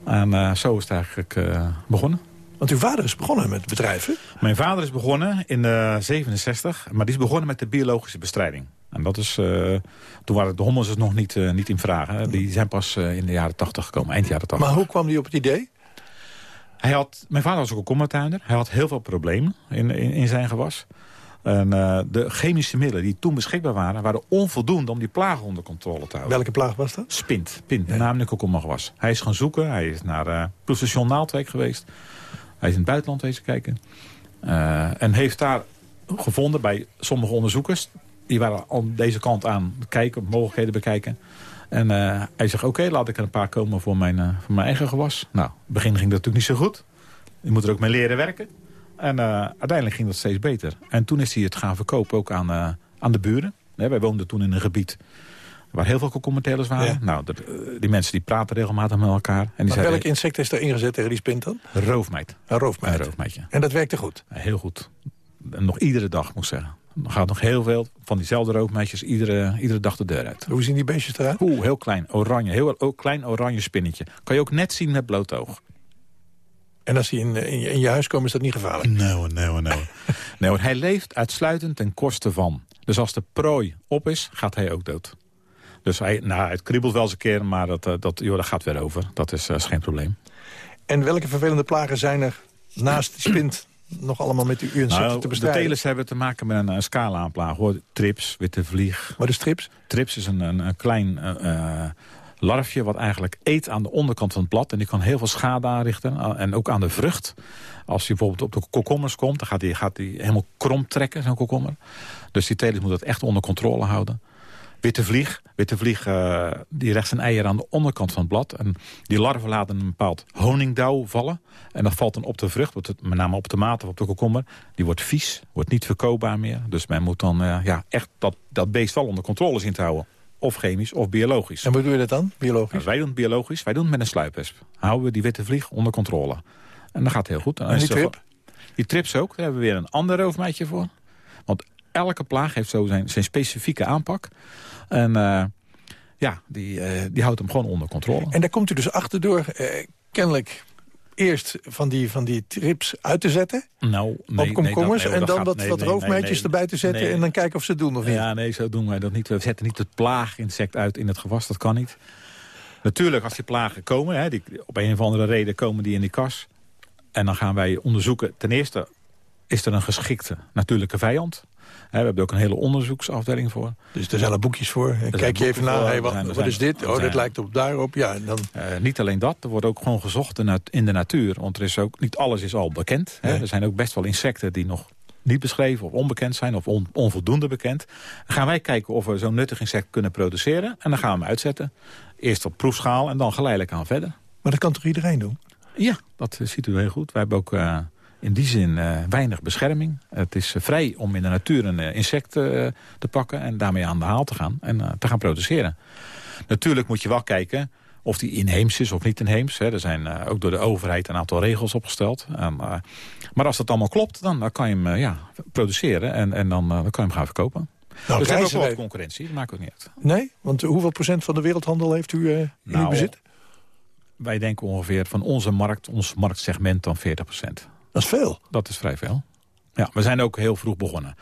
En eh, zo is het eigenlijk eh, begonnen. Want uw vader is begonnen met bedrijven? Mijn vader is begonnen in de 67, maar die is begonnen met de biologische bestrijding. En dat is, eh, toen waren de hommels dus nog niet, eh, niet in vraag. Hè. Die zijn pas eh, in de jaren 80 gekomen, eind jaren 80. Maar hoe kwam hij op het idee? Hij had, mijn vader was ook een kommertuinder. Hij had heel veel problemen in, in, in zijn gewas. En de chemische middelen die toen beschikbaar waren... waren onvoldoende om die plagen onder controle te houden. Welke plaag was dat? Spint. Pint, de naam kommergewas. Hij is gaan zoeken. Hij is naar uh, proefstation Naaldwijk geweest. Hij is in het buitenland wezen kijken. En heeft daar gevonden bij sommige onderzoekers... die waren aan deze kant aan kijken, mogelijkheden bekijken... En eh, hij zegt, oké, laat ik er een paar komen voor mijn, eh, voor mijn eigen gewas. Nou, in het begin ging dat natuurlijk niet zo goed. Je moet er ook mee leren werken. En eh, uiteindelijk ging dat steeds beter. En toen is hij het gaan verkopen ook aan, aan de buren. Hè, wij woonden toen in een gebied waar heel veel komkommertelers waren. Ja. Nou, dat, die mensen die praten regelmatig met elkaar. En die Maar zeiden, welk insect is er ingezet tegen die spint dan? Roofmeid. Een roofmeid. Een roofmeidje. En dat werkte goed? Heel goed. En nog iedere dag, moet ik zeggen. Gaat nog heel veel van diezelfde roofmeisjes iedere, iedere dag de deur uit. Hoe zien die beestjes eruit? Oeh, heel klein. Oranje. Heel o- klein oranje spinnetje. Kan je ook net zien met bloot oog. En als die in, in, je, in je huis komen, is dat niet gevaarlijk? Nee, nee, nee. nee, want hij leeft uitsluitend ten koste van. Dus als de prooi op is, gaat hij ook dood. Dus hij, nou, het kriebelt wel eens een keer, maar dat, eh, dat, joh, dat gaat weer over. Dat is, eh, is geen probleem. En welke vervelende plagen zijn er naast die spint nog allemaal met die insecten Nou, te de bestrijden? telers hebben te maken met een, een scala aanplaag. Hoor. Trips, witte vlieg. Wat is trips? Trips is een, een, een klein eh, eh, larfje wat eigenlijk eet aan de onderkant van het blad. En die kan heel veel schade aanrichten. eh, en ook aan de vrucht. Als hij bijvoorbeeld op de komkommers komt, dan gaat hij gaat die helemaal krom trekken, zo'n komkommer. Dus die telers moeten dat echt onder controle houden. Witte vlieg. Witte vlieg eh, die legt zijn eieren aan de onderkant van het blad. En die larven laten een bepaald honingdauw vallen. En dat valt dan op de vrucht, met name op de tomaat of op de komkommer. Die wordt vies, wordt niet verkoopbaar meer. Dus men moet dan eh, ja, echt dat, dat beest wel onder controle zien te houden. Of chemisch of biologisch. En hoe doe je dat dan, biologisch? Nou, wij doen het biologisch, wij doen het met een sluipwesp. Houden we die witte vlieg onder controle. En dat gaat heel goed. En trip? Die trips ook, daar hebben we weer een ander roofmeidje voor. Want elke plaag heeft zo zijn, zijn specifieke aanpak. En eh, ja, die, eh, die houdt hem gewoon onder controle. En daar komt u dus achter door eh, kennelijk eerst van die, van die trips uit te zetten... Nou, nee, op komkommers nee, dat- nee, en dan gaat- wat, wat roofmeidjes erbij te zetten... En dan kijken of ze het doen of niet. Ja, nee, zo doen wij dat niet. We zetten niet het plaaginsect uit in het gewas, dat kan niet. Natuurlijk, als die plagen komen, hè, die, op een of andere reden komen die in die kas. En dan gaan wij onderzoeken, ten eerste, is er een geschikte natuurlijke vijand? We hebben er ook een hele onderzoeksafdeling voor. Dus er zijn er boekjes voor. zijn Kijk je even boeken na, voor, hey, er wat, zijn- er wat zijn- is dit? er Oh, dat zijn- lijkt op daarop. Ja, en dan... Eh, niet alleen dat, er wordt ook gewoon gezocht in de natuur. Want er is ook, niet alles is al bekend. Hè. Nee. Er zijn ook best wel insecten die nog niet beschreven of onbekend zijn... of on- onvoldoende bekend. Dan gaan wij kijken of we zo'n nuttig insect kunnen produceren. En dan gaan we hem uitzetten. Eerst op proefschaal en dan geleidelijk aan verder. Maar dat kan toch iedereen doen? Ja, dat ziet u heel goed. Wij hebben ook eh, in die zin eh, weinig bescherming. Het is eh, vrij om in de natuur een eh, insect te pakken... en daarmee aan de haal te gaan en te gaan produceren. Natuurlijk moet je wel kijken of die inheems is of niet inheems. Hè. Er zijn ook door de overheid een aantal regels opgesteld. Maar als dat allemaal klopt, dan, dan kan je hem ja, produceren... en, en dan, dan kan je hem gaan verkopen. Nou, dus we hebben ook wat concurrentie, dat maakt ook niet uit. Nee? Want hoeveel procent van de wereldhandel heeft u in uw Nou, bezit? Wij denken ongeveer van onze markt, ons marktsegment dan 40 procent. Dat is veel. Dat is vrij veel. Ja, we zijn ook heel vroeg begonnen.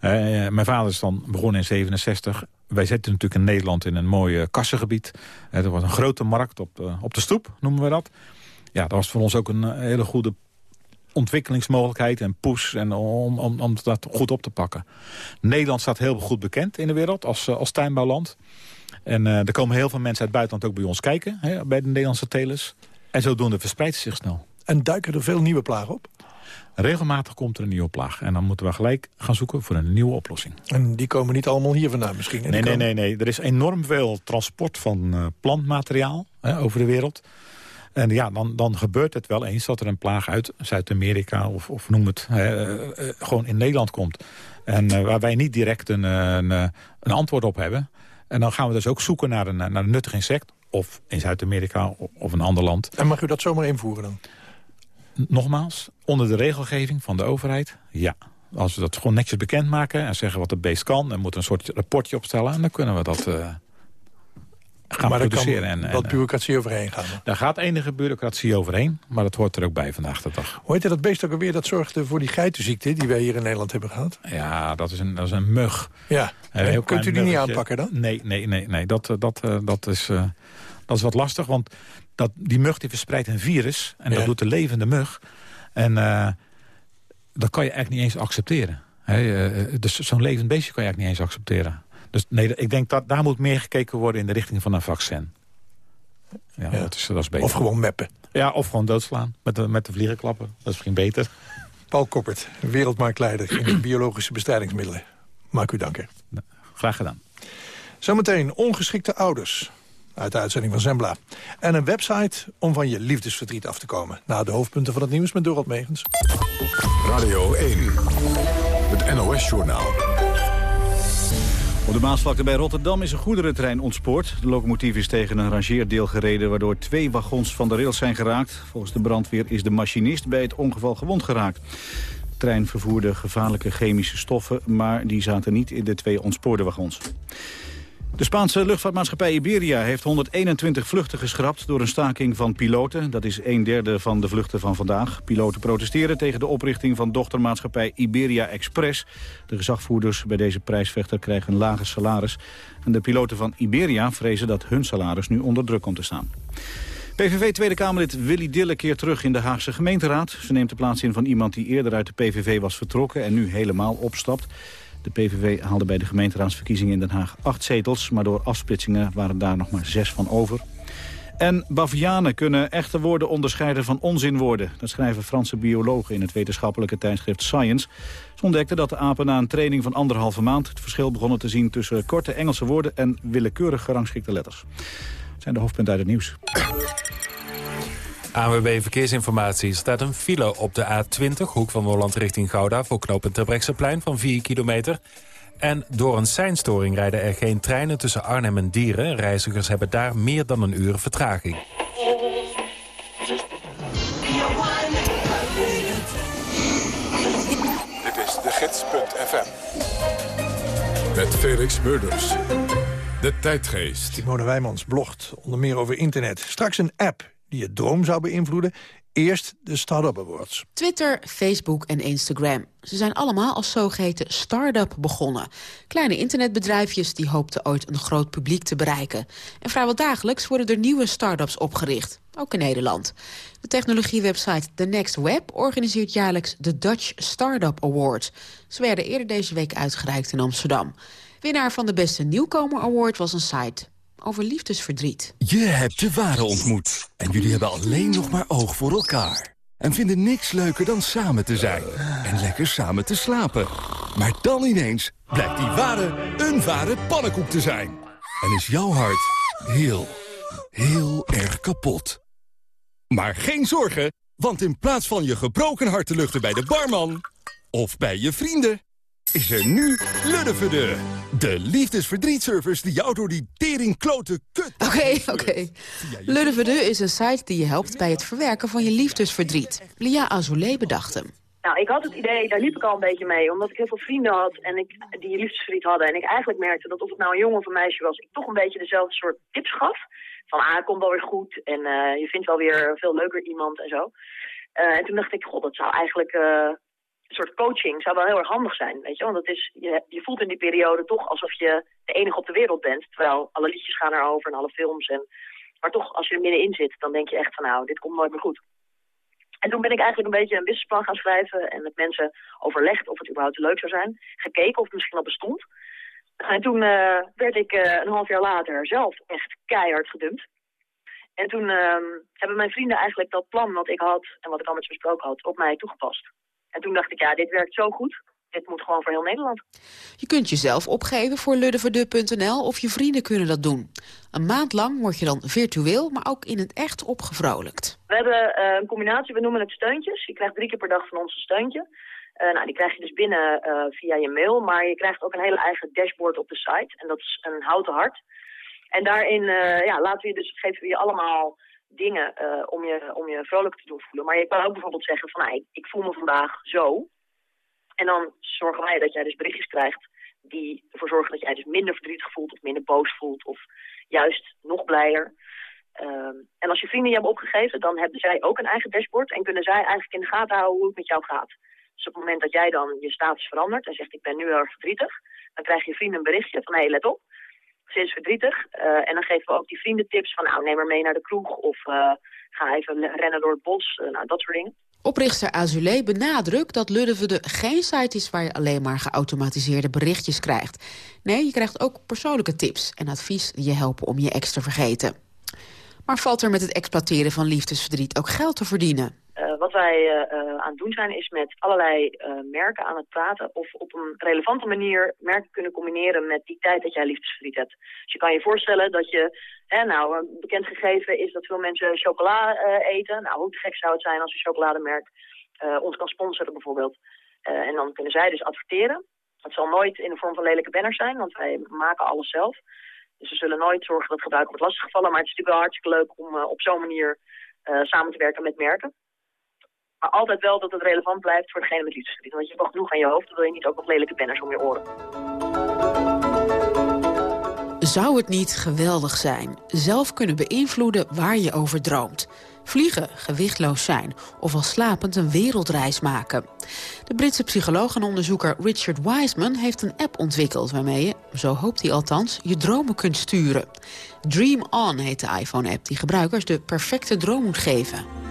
Eh, mijn vader is dan begonnen in 67. Wij zitten natuurlijk in Nederland in een mooi kassengebied. Eh, er was een grote markt op, eh, op de stoep, noemen we dat. Ja, dat was voor ons ook een hele goede ontwikkelingsmogelijkheid en push en om, om, om dat goed op te pakken. Nederland staat heel goed bekend in de wereld als, als tuinbouwland. En er komen heel veel mensen uit het buitenland ook bij ons kijken, hè, bij de Nederlandse telers. En zodoende verspreidt het zich snel. En duiken er veel nieuwe plagen op? Regelmatig komt er een nieuwe plaag. En dan moeten we gelijk gaan zoeken voor een nieuwe oplossing. En die komen niet allemaal hier vandaan misschien? En Nee, nee, nee, nee. Er is enorm veel transport van eh, plantmateriaal hè, over de wereld. En ja, dan, dan gebeurt het wel eens dat er een plaag uit Zuid-Amerika... Of, of noem het, eh, eh, gewoon in Nederland komt. En waar wij niet direct een, een, een antwoord op hebben. En dan gaan we dus ook zoeken naar een, naar een nuttig insect. Of in Zuid-Amerika of een ander land. En mag u dat zomaar invoeren dan? Nogmaals, onder de regelgeving van de overheid, ja. Als we dat gewoon netjes bekendmaken en zeggen wat het beest kan... en moeten een soort rapportje opstellen... en dan kunnen we dat, eh, gaan maar produceren. en, wat eh, bureaucratie overheen gaan. daar gaat enige bureaucratie overheen, maar dat hoort er ook bij vandaag de dag. Hoe heet dat beest ook alweer dat zorgde voor die geitenziekte... die wij hier in Nederland hebben gehad? Ja, dat is een, dat is een mug. Ja, heel kunt u die niet aanpakken dan? Nee, nee, nee, nee. Dat, eh, dat, dat, is, dat is wat lastig, want dat, die mug die verspreidt een virus... en dat Ja. doet de levende mug. En eh, dat kan je eigenlijk niet eens accepteren. Hè, eh, dus zo'n levend beestje kan je eigenlijk niet eens accepteren. Dus nee, ik denk dat daar moet meer gekeken worden in de richting van een vaccin. Ja, Dat, is, dat is beter. Of gewoon meppen. Ja, of gewoon doodslaan met de, met de vliegenklappen. Dat is misschien beter. Paul Koppert, wereldmarktleider in biologische bestrijdingsmiddelen. Mag ik u danken. Graag gedaan. Zometeen ongeschikte ouders. Uit de uitzending van Zembla. En een website om van je liefdesverdriet af te komen. Na de hoofdpunten van het nieuws met Dorot Megens. Radio 1. Het NOS-journaal. Op de Maasvlakte bij Rotterdam is een goederentrein ontspoord. De locomotief is tegen een rangeerdeel gereden... waardoor twee wagons van de rails zijn geraakt. Volgens de brandweer is de machinist bij het ongeval gewond geraakt. De trein vervoerde gevaarlijke chemische stoffen... maar die zaten niet in de twee ontspoorde wagons. De Spaanse luchtvaartmaatschappij Iberia heeft 121 vluchten geschrapt door een staking van piloten. Dat is een derde van de vluchten van vandaag. Piloten protesteren tegen de oprichting van dochtermaatschappij Iberia Express. De gezagvoerders bij deze prijsvechter krijgen een lager salaris. En de piloten van Iberia vrezen dat hun salaris nu onder druk komt te staan. PVV Tweede Kamerlid Willy Dille keert terug in de Haagse gemeenteraad. Ze neemt de plaats in van iemand die eerder uit de PVV was vertrokken en nu helemaal opstapt. De PVV haalde bij de gemeenteraadsverkiezingen in Den Haag acht zetels... maar door afsplitsingen waren daar nog maar zes van over. En bavianen kunnen echte woorden onderscheiden van onzinwoorden. Dat schrijven Franse biologen in het wetenschappelijke tijdschrift Science. Ze ontdekten dat de apen na een training van anderhalve maand... het verschil begonnen te zien tussen korte Engelse woorden... en willekeurig gerangschikte letters. Dat zijn de hoofdpunten uit het nieuws. ANWB Verkeersinformatie. Er staat een file op de A20, hoek van Holland richting Gouda... voor knooppunt Terbrechtseplein van 4 kilometer. En door een seinstoring rijden er geen treinen tussen Arnhem en Dieren. Reizigers hebben daar meer dan een uur vertraging. Dit is de gids.fm. Met Felix Murders. De tijdgeest. Simone Wijmans blogt onder meer over internet. Straks een app die je droom zou beïnvloeden. Eerst de Startup Awards. Twitter, Facebook en Instagram. Ze zijn allemaal als zogeheten start-up begonnen. Kleine internetbedrijfjes die hoopten ooit een groot publiek te bereiken. En vrijwel dagelijks worden er nieuwe start-ups opgericht. Ook in Nederland. De technologiewebsite The Next Web organiseert jaarlijks de Dutch Startup Awards. Ze werden eerder deze week uitgereikt in Amsterdam. Winnaar van de beste nieuwkomer award was een site over liefdesverdriet. Je hebt de ware ontmoet. En jullie hebben alleen nog maar oog voor elkaar. En vinden niks leuker dan samen te zijn. En lekker samen te slapen. Maar dan ineens blijkt die ware een ware pannenkoek te zijn. En is jouw hart heel, heel erg kapot. Maar geen zorgen, want in plaats van je gebroken hart te luchten bij de barman... of bij je vrienden, is er nu Luddeverde. De liefdesverdrietservice die jou door die teringklote kut... Oké, oké. Luddeverde is een site die je helpt bij het verwerken van je liefdesverdriet. Lia Azoulay bedacht hem. Nou, ik had het idee, daar liep ik al een beetje mee, omdat ik heel veel vrienden had en ik, die liefdesverdriet hadden. En ik eigenlijk merkte dat of het nou een jongen of een meisje was, ik toch een beetje dezelfde soort tips gaf. Van, ah, het komt wel weer goed en eh, je vindt wel weer veel leuker iemand en zo. Eh, en toen dacht ik, god, dat zou eigenlijk eh, soort coaching zou wel heel erg handig zijn, weet je. Want het is, je, je voelt in die periode toch alsof je de enige op de wereld bent. Terwijl alle liedjes gaan erover en alle films. En, maar toch, als je er middenin zit, dan denk je echt van, nou, dit komt nooit meer goed. En toen ben ik eigenlijk een beetje een businessplan gaan schrijven en met mensen overlegd of het überhaupt leuk zou zijn. Gekeken of het misschien al bestond. En toen eh, werd ik eh, een half jaar later zelf echt keihard gedumpt. En toen ehm, hebben mijn vrienden eigenlijk dat plan wat ik had en wat ik al met ze besproken had, op mij toegepast. En toen dacht ik, ja, dit werkt zo goed. Dit moet gewoon voor heel Nederland. Je kunt jezelf opgeven voor luddeverde.nl of je vrienden kunnen dat doen. Een maand lang word je dan virtueel, maar ook in het echt opgevrolijkt. We hebben eh, een combinatie, we noemen het steuntjes. Je krijgt drie keer per dag van ons een steuntje. Eh, nou, die krijg je dus binnen eh, via je mail, maar je krijgt ook een hele eigen dashboard op de site. En dat is een houten hart. En daarin ja, laten we je dus, geven we je allemaal dingen eh, om, je, om je vrolijk te doen voelen. Maar je kan ook bijvoorbeeld zeggen van, nou, ik, ik voel me vandaag zo. En dan zorgen wij dat jij dus berichtjes krijgt die ervoor zorgen dat jij dus minder verdrietig voelt of minder boos voelt of juist nog blijer. Ehm, en als je vrienden je hebben opgegeven, dan hebben zij ook een eigen dashboard en kunnen zij eigenlijk in de gaten houden hoe het met jou gaat. Dus op het moment dat jij dan je status verandert en zegt ik ben nu heel erg verdrietig, dan krijg je vrienden een berichtje van hé hey, let op, is verdrietig. Eh, en dan geven we ook die vrienden tips van nou neem haar mee naar de kroeg of eh, ga even rennen door het bos, eh, nou dat soort dingen. Oprichter Azulé benadrukt dat Luddevede geen site is... waar je alleen maar geautomatiseerde berichtjes krijgt. Nee, je krijgt ook persoonlijke tips en advies die je helpen om je ex te vergeten. Maar valt er met het exploiteren van liefdesverdriet ook geld te verdienen? Wij uh, aan het doen zijn is met allerlei uh, merken aan het praten... of op een relevante manier merken kunnen combineren met die tijd dat jij liefdesverdriet hebt. Dus je kan je voorstellen dat je... Hè, nou, bekend gegeven is dat veel mensen chocola eten. Nou, hoe gek zou het zijn als een chocolademerk ons kan sponsoren bijvoorbeeld. en dan kunnen zij dus adverteren. Het zal nooit in de vorm van lelijke banners zijn, want wij maken alles zelf. Dus we zullen nooit zorgen dat gebruik wordt lastiggevallen. Maar het is natuurlijk wel hartstikke leuk om op zo'n manier samen te werken met merken. Maar altijd wel dat het relevant blijft voor degene met liefdesverdriet. Want je hebt genoeg aan je hoofd, dan wil je niet ook nog lelijke banners om je oren. Zou het niet geweldig zijn? Zelf kunnen beïnvloeden waar je over droomt. Vliegen, gewichtloos zijn of al slapend een wereldreis maken. De Britse psycholoog en onderzoeker Richard Wiseman heeft een app ontwikkeld... waarmee je, zo hoopt hij althans, je dromen kunt sturen. Dream On heet de iPhone-app die gebruikers de perfecte droom moet geven.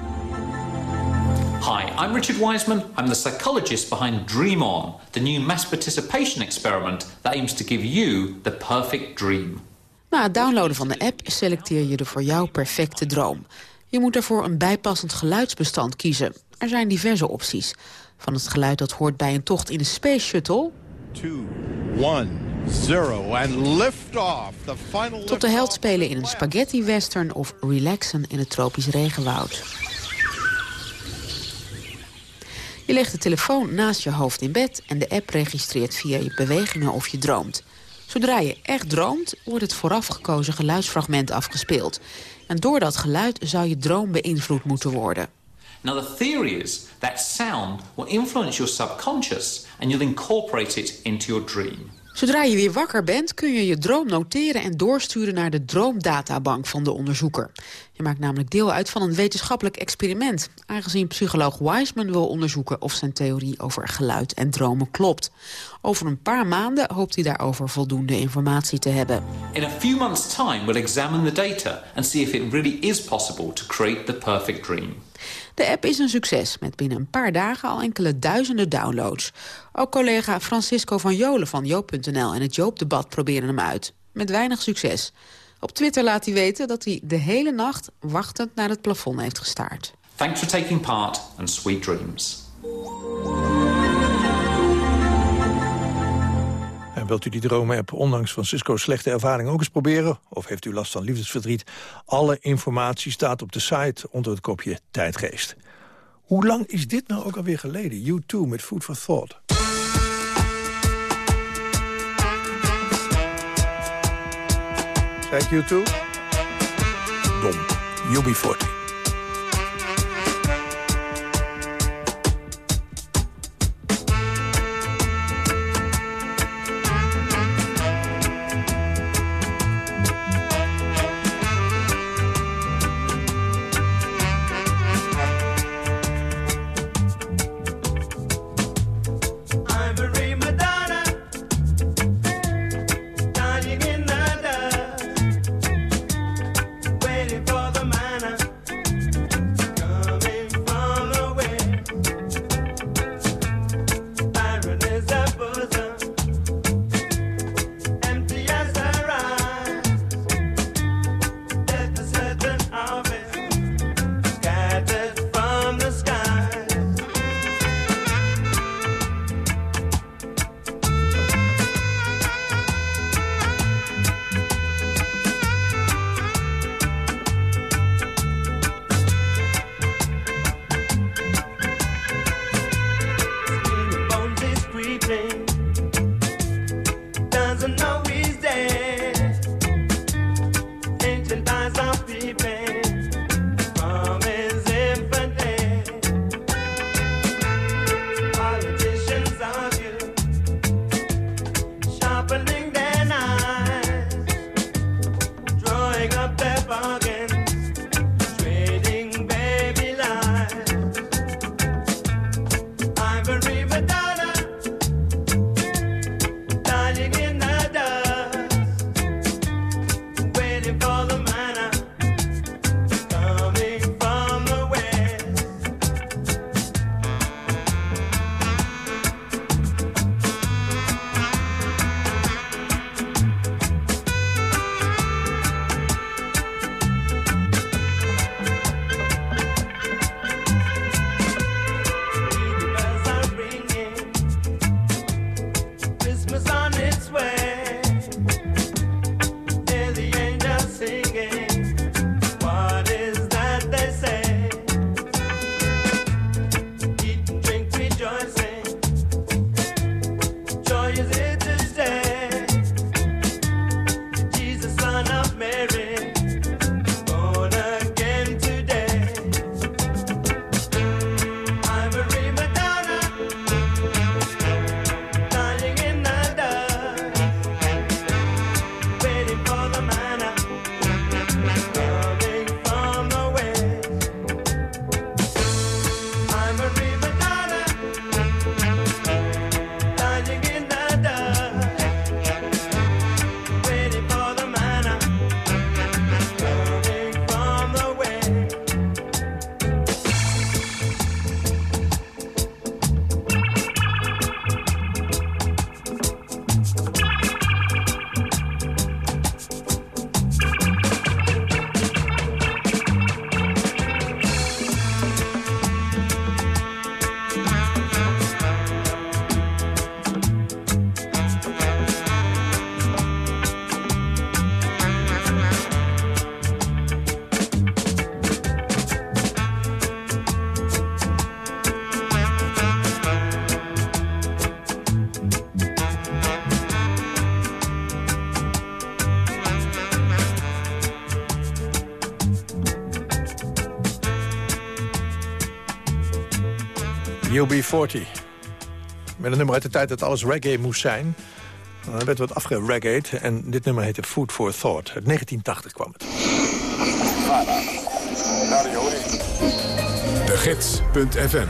Hi, I'm Richard Wiseman. I'm the psychologist behind Dream On, the new mass participation experiment that aims to give you the perfect dream. Na het downloaden van de app selecteer je de voor jou perfecte droom. Je moet daarvoor een bijpassend geluidsbestand kiezen. Er zijn diverse opties. Van het geluid dat hoort bij een tocht in een space shuttle... 2, 1, 0 and lift off. The final tot de held spelen in een spaghetti-western... of relaxen in het tropisch regenwoud. Je legt de telefoon naast je hoofd in bed... en de app registreert via je bewegingen of je droomt. Zodra je echt droomt, wordt het vooraf gekozen geluidsfragment afgespeeld. En door dat geluid zou je droom beïnvloed moeten worden. Now the theory is that sound will influence your subconscious and you'll incorporate it into your dream. Zodra je weer wakker bent, kun je je droom noteren en doorsturen naar de droomdatabank van de onderzoeker. Je maakt namelijk deel uit van een wetenschappelijk experiment, aangezien psycholoog Wiseman wil onderzoeken of zijn theorie over geluid en dromen klopt. Over een paar maanden hoopt hij daarover voldoende informatie te hebben. In a few months time we'll examine the data and see if it really is possible to create the perfect dream. De app is een succes, met binnen een paar dagen al enkele duizenden downloads. Ook collega Francisco van Jolen van Joop.nl en het Joop-debat proberen hem uit. Met weinig succes. Op Twitter laat hij weten dat hij de hele nacht wachtend naar het plafond heeft gestaard. Thanks for taking part and sweet dreams. Wilt u die droom-app ondanks Francisco's slechte ervaring ook eens proberen? Of heeft u last van liefdesverdriet? Alle informatie staat op de site onder het kopje Tijdgeest. Hoe lang is dit nou ook alweer geleden? U2 met Food for Thought. Zeg ik U2? Dom. UB40. UB40. Met een nummer uit de tijd dat alles reggae moest zijn. Dan werd wat afgereggaeed en dit nummer heette Food for Thought. Uit 1980 kwam het. De Gids.fm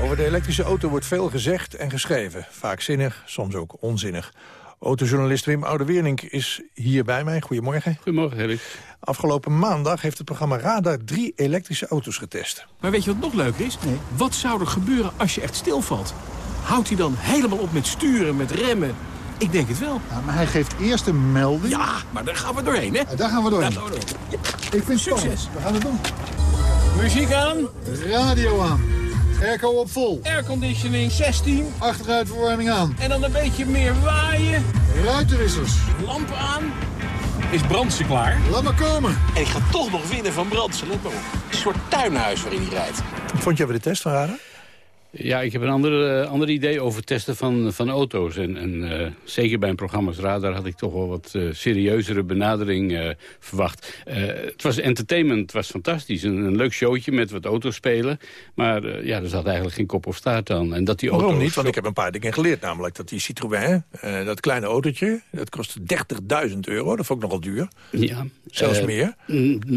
Over de elektrische auto wordt veel gezegd en geschreven. Vaak zinnig, soms ook onzinnig. Autojournalist Wim Oudeweernink is hier bij mij. Goedemorgen. Goedemorgen, Erik. Afgelopen maandag heeft het programma Radar drie elektrische auto's getest. Maar weet je wat nog leuker is? Wat zou er gebeuren als je echt stilvalt? Houdt hij dan helemaal op met sturen, met remmen? Ik denk het wel. maar hij geeft eerst een melding. Ja, maar daar gaan we doorheen, hè? daar gaan we doorheen. Gaan we doorheen. Ik vind het Succes. spannend. We gaan het doen. Muziek aan. Radio aan. Airco op vol. Airconditioning 16. Achteruitverwarming aan. En dan een beetje meer waaien. Ruitenwissers. Lampen aan. Is Brandsen klaar? Laat maar komen. En ik ga toch nog winnen van Brandsen, let maar op. Een soort tuinhuis waarin hij rijdt. Vond je over de test van Radar? Ja, ik heb een ander, eh, ander idee over testen van, van auto's. En, en eh, zeker bij een programma als Radar had ik toch wel wat eh, serieuzere benadering verwacht. Het was entertainment, het was fantastisch. Een, een leuk showtje met wat auto's spelen. Maar ja, er zat eigenlijk geen kop of staart aan. En dat die Waarom auto's niet? Want ik heb een paar dingen geleerd. Namelijk dat die Citroën, dat kleine autootje... dat kostte 30.000 euro. Dat vond ik nogal duur. Ja. Zelfs meer?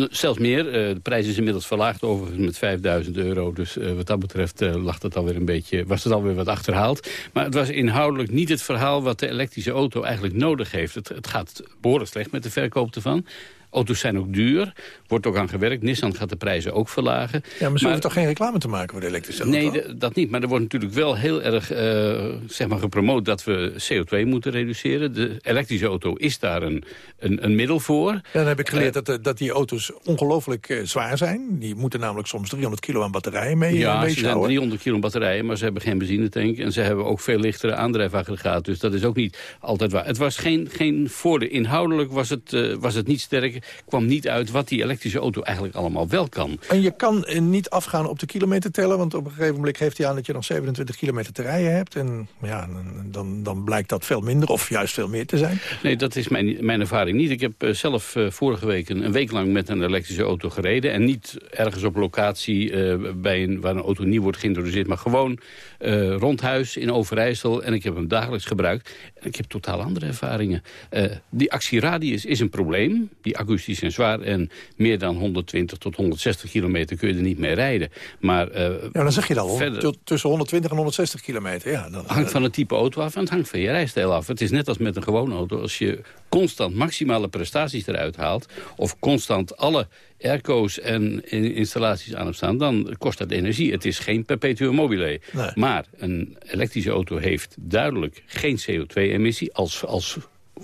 Zelfs meer. De prijs is inmiddels verlaagd overigens met 5000 euro. Dus wat dat betreft lag het alweer een beetje, was het alweer wat achterhaald. Maar het was inhoudelijk niet het verhaal wat de elektrische auto eigenlijk nodig heeft. Het, het gaat behoorlijk slecht met de verkoop ervan. Auto's zijn ook duur. Wordt ook aan gewerkt. Nissan gaat de prijzen ook verlagen. Ja, maar ze hoeven toch geen reclame te maken voor de elektrische auto? Nee, dat niet. Maar er wordt natuurlijk wel heel erg eh, zeg maar gepromoot dat we CO2 moeten reduceren. De elektrische auto is daar een, een, een middel voor. Ja, dan heb ik geleerd dat, eh, dat die auto's ongelooflijk eh, zwaar zijn. Die moeten namelijk soms 300 kilo aan batterijen mee, Ja, ze zijn 300 kilo batterijen, maar ze hebben geen benzinetank. En ze hebben ook veel lichtere aandrijfaggregaat. Dus dat is ook niet altijd waar. Het was geen, geen voordeel. Inhoudelijk was het, was het niet sterk. Kwam niet uit wat die elektrische auto eigenlijk allemaal wel kan. En je kan eh, niet afgaan op de kilometer tellen... want op een gegeven moment geeft hij aan dat je nog 27 kilometer te rijden hebt. En ja, dan, dan, blijkt dat veel minder of juist veel meer te zijn. Nee, dat is mijn, mijn ervaring niet. Ik heb eh, zelf eh, vorige week een, een week lang met een elektrische auto gereden. En niet ergens op locatie bij een, waar een auto nieuw wordt geïntroduceerd. Maar gewoon eh, rond huis in Overijssel. En ik heb hem dagelijks gebruikt. En ik heb totaal andere ervaringen. Die actieradius is een probleem. Die zijn zwaar en meer dan 120 tot 160 kilometer kun je er niet mee rijden. Maar, eh, Ja, dan zeg je dan al. verder- T- Tussen 120 en 160 kilometer. Ja, dan, hangt van het type auto af en het hangt van je rijstijl af. Het is net als met een gewone auto. Als je constant maximale prestaties eruit haalt... of constant alle airco's en in- installaties aan hebt staan... dan kost dat energie. Het is geen perpetuum mobile. Nee. Maar een elektrische auto heeft duidelijk geen CO2-emissie... als, als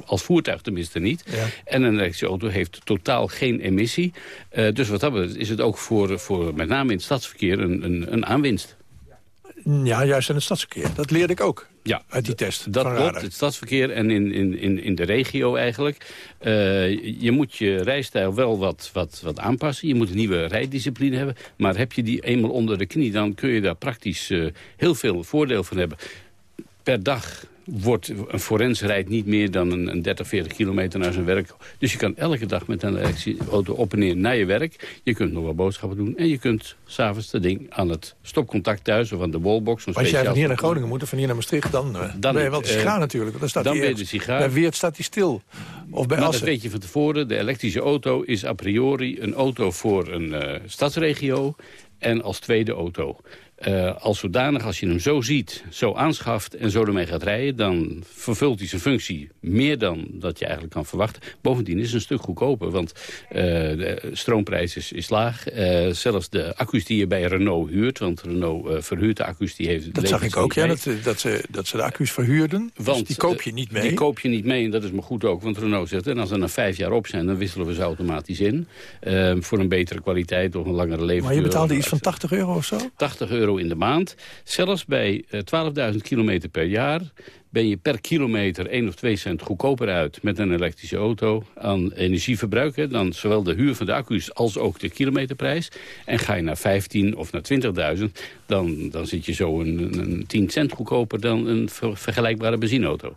als voertuig tenminste niet. Ja. En een elektrische auto heeft totaal geen emissie. Eh, dus wat dat betreft is het ook voor, voor met name in het stadsverkeer een, een, een aanwinst. Ja, juist in het stadsverkeer. Dat leerde ik ook Ja, uit die test Dat klopt, het stadsverkeer en in, in, in, in de regio eigenlijk. Eh, je moet je rijstijl wel wat, wat, wat aanpassen. Je moet een nieuwe rijdiscipline hebben. Maar heb je die eenmaal onder de knie... dan kun je daar praktisch eh, heel veel voordeel van hebben. Per dag wordt een forens rijdt niet meer dan een, een 30, 40 kilometer naar zijn werk. Dus je kan elke dag met een elektrische auto op en neer naar je werk. Je kunt nog wel boodschappen doen. En je kunt s'avonds dat ding aan het stopcontact thuis of aan de wallbox. Als jij van hier naar Groningen moet of van hier naar Maastricht... dan, eh, Dan, ben je wel de eh, sigaar natuurlijk. Want dan staat dan ben je de sigaar. Bij Weert staat hij stil. Of bij Maar dat weet je van tevoren. De elektrische auto is a priori een auto voor een eh, stadsregio en als tweede auto. Eh, als zodanig, als je hem zo ziet, zo aanschaft en zo ermee gaat rijden... dan vervult hij zijn functie meer dan dat je eigenlijk kan verwachten. Bovendien is het een stuk goedkoper, want eh, de stroomprijs is, is laag. Eh, zelfs de accu's die je bij Renault huurt, want Renault verhuurt de accu's... Die heeft, Dat zag ik ook, ja, dat, dat, ze, dat ze de accu's verhuurden. Dus Want, die koop je niet mee. Die koop je niet mee en dat is maar goed ook. Want Renault zegt, en als ze na vijf jaar op zijn... dan wisselen we ze automatisch in. eh, voor een betere kwaliteit of een langere levensduur. maar je betaalde iets van 80 euro of zo? 80 euro in de maand. Zelfs bij eh, 12.000 kilometer per jaar ben je per kilometer 1 of 2 cent goedkoper uit met een elektrische auto aan energieverbruik. Dan zowel de huur van de accu's als ook de kilometerprijs. En ga je naar 15 of naar 20.000, dan, dan zit je zo een, een 10 cent goedkoper dan een ver- vergelijkbare benzineauto.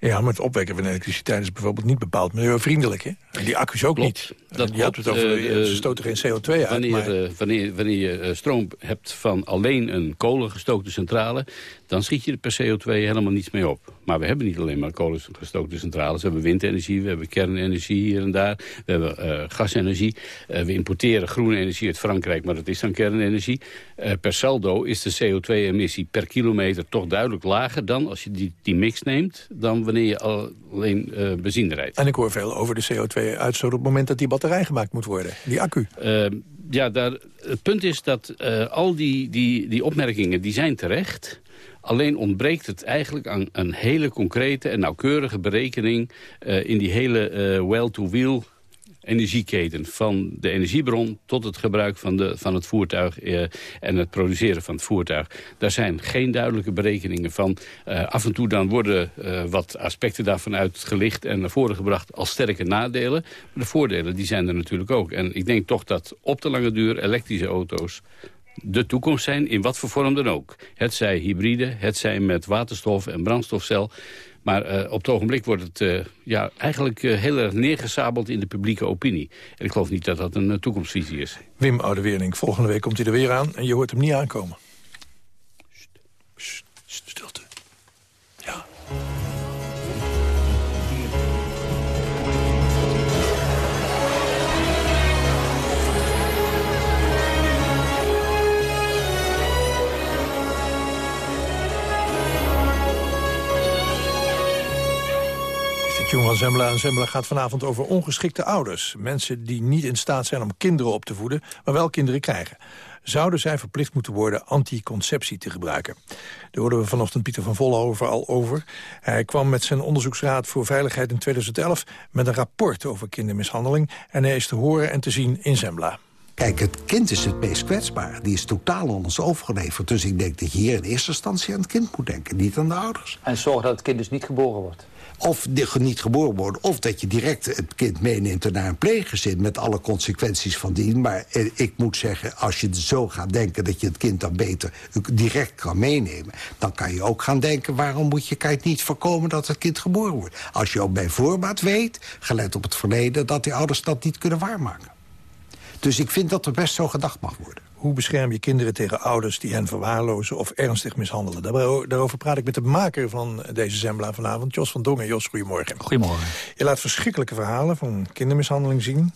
Ja, maar het opwekken van elektriciteit is bijvoorbeeld niet bepaald milieuvriendelijk. Hè? En die accu's ook niet. Dat je had het klopt. over, Eh, ze stoten geen CO2 uit. Wanneer, maar... eh, wanneer, wanneer je eh, stroom hebt van alleen een kolengestookte centrale... dan schiet je er per CO2 helemaal niets mee op. Maar we hebben niet alleen maar kolengestookte centrales. We hebben windenergie, we hebben kernenergie hier en daar. We hebben eh, gasenergie. Eh, we importeren groene energie uit Frankrijk, maar dat is dan kernenergie. Eh, per saldo is de CO2-emissie per kilometer toch duidelijk lager... dan als je die, die mix neemt, dan wanneer je al- alleen benzine rijdt. En ik hoor veel over de CO2-uitstoot op het moment dat die batterij gemaakt moet worden. Die accu. Eh, ja, daar, het punt is dat al die, die, die opmerkingen die zijn terecht. Alleen ontbreekt het eigenlijk aan een hele concrete en nauwkeurige berekening... eh, in die hele eh, well-to-wheel energieketen. Van de energiebron tot het gebruik van, de, van het voertuig eh, en het produceren van het voertuig. Daar zijn geen duidelijke berekeningen van. Af en toe dan worden eh, wat aspecten daarvan uitgelicht en naar voren gebracht als sterke nadelen. Maar de voordelen die zijn er natuurlijk ook. En ik denk toch dat op de lange duur elektrische auto's de toekomst zijn, in wat voor vorm dan ook. Het zij hybride, het zij met waterstof en brandstofcel. Maar eh, op het ogenblik wordt het eh, ja, eigenlijk eh, heel erg neergesabeld in de publieke opinie. En ik geloof niet dat dat een toekomstvisie is. Wim Oudeweerling, volgende week komt hij er weer aan en je hoort hem niet aankomen. Jong van Zembla en Zembla gaat vanavond over ongeschikte ouders. Mensen die niet in staat zijn om kinderen op te voeden, maar wel kinderen krijgen. Zouden zij verplicht moeten worden anticonceptie te gebruiken? Daar hoorden we vanochtend Pieter van Vollenhoven al over. Hij kwam met zijn onderzoeksraad voor veiligheid in 2011... met een rapport over kindermishandeling. En hij is te horen en te zien in Zembla. Kijk, het kind is het meest kwetsbaar. Die is totaal aan ons overgeleverd. Dus ik denk dat je hier in eerste instantie aan het kind moet denken, niet aan de ouders. En zorg dat het kind dus niet geboren wordt. Of niet geboren wordt, of dat je direct het kind meeneemt naar een pleeggezin... met alle consequenties van dien. Maar eh, ik moet zeggen, als je zo gaat denken dat je het kind dan beter direct kan meenemen... dan kan je ook gaan denken, waarom moet je kijk, niet voorkomen dat het kind geboren wordt? Als je ook bij voorbaat weet, gelet op het verleden... dat die ouders dat niet kunnen waarmaken. Dus ik vind dat er best zo gedacht mag worden. Hoe bescherm je kinderen tegen ouders die hen verwaarlozen of ernstig mishandelen? Daar- Daarover praat ik met de maker van deze Zembla vanavond, Jos van Dongen. Jos, goedemorgen. Goedemorgen. Je laat verschrikkelijke verhalen van kindermishandeling zien.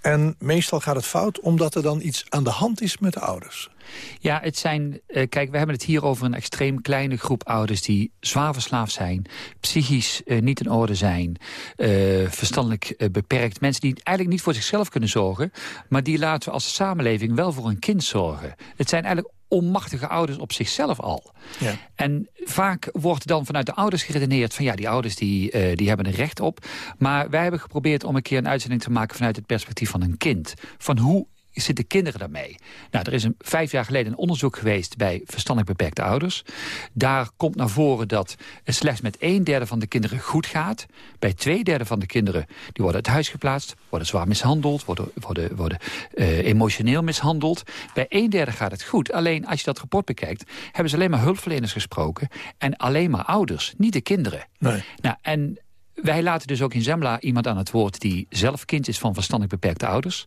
En meestal gaat het fout omdat er dan iets aan de hand is met de ouders. Ja, het zijn, eh, kijk, we hebben het hier over een extreem kleine groep ouders... die zwaar verslaafd zijn, psychisch eh, niet in orde zijn... eh, verstandelijk beperkt. Mensen die eigenlijk niet voor zichzelf kunnen zorgen... maar die laten we als samenleving wel voor een kind zorgen. Het zijn eigenlijk onmachtige ouders op zichzelf al. Ja. En vaak wordt dan vanuit de ouders geredeneerd... van ja, die ouders die, die hebben er recht op. Maar wij hebben geprobeerd om een keer een uitzending te maken... vanuit het perspectief van een kind. Van hoe zitten kinderen daarmee? Nou, er is een, vijf jaar geleden een onderzoek geweest... bij verstandelijk beperkte ouders. Daar komt naar voren dat het slechts met een derde van de kinderen goed gaat. Bij twee derde van de kinderen die worden uit huis geplaatst... worden zwaar mishandeld, worden, worden, worden eh, emotioneel mishandeld. Bij een derde gaat het goed. Alleen als je dat rapport bekijkt... hebben ze alleen maar hulpverleners gesproken... en alleen maar ouders, niet de kinderen. Nee. Nou, en wij laten dus ook in Zembla iemand aan het woord... die zelf kind is van verstandelijk beperkte ouders.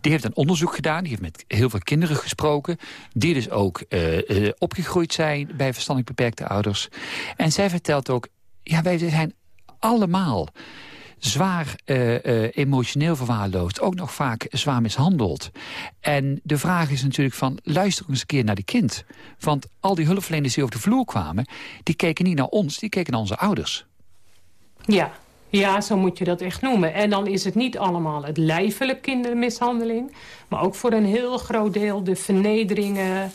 Die heeft een onderzoek gedaan, die heeft met heel veel kinderen gesproken... die dus ook eh, eh, opgegroeid zijn bij verstandelijk beperkte ouders. En zij vertelt ook, ja, wij zijn allemaal zwaar eh, emotioneel verwaarloosd. Ook nog vaak zwaar mishandeld. En de vraag is natuurlijk van, luister eens een keer naar de kind. Want al die hulpverleners die over de vloer kwamen... die keken niet naar ons, die keken naar onze ouders. Ja. ja, zo moet je dat echt noemen. En dan is het niet allemaal het lijfelijk kindermishandeling... maar ook voor een heel groot deel de vernederingen...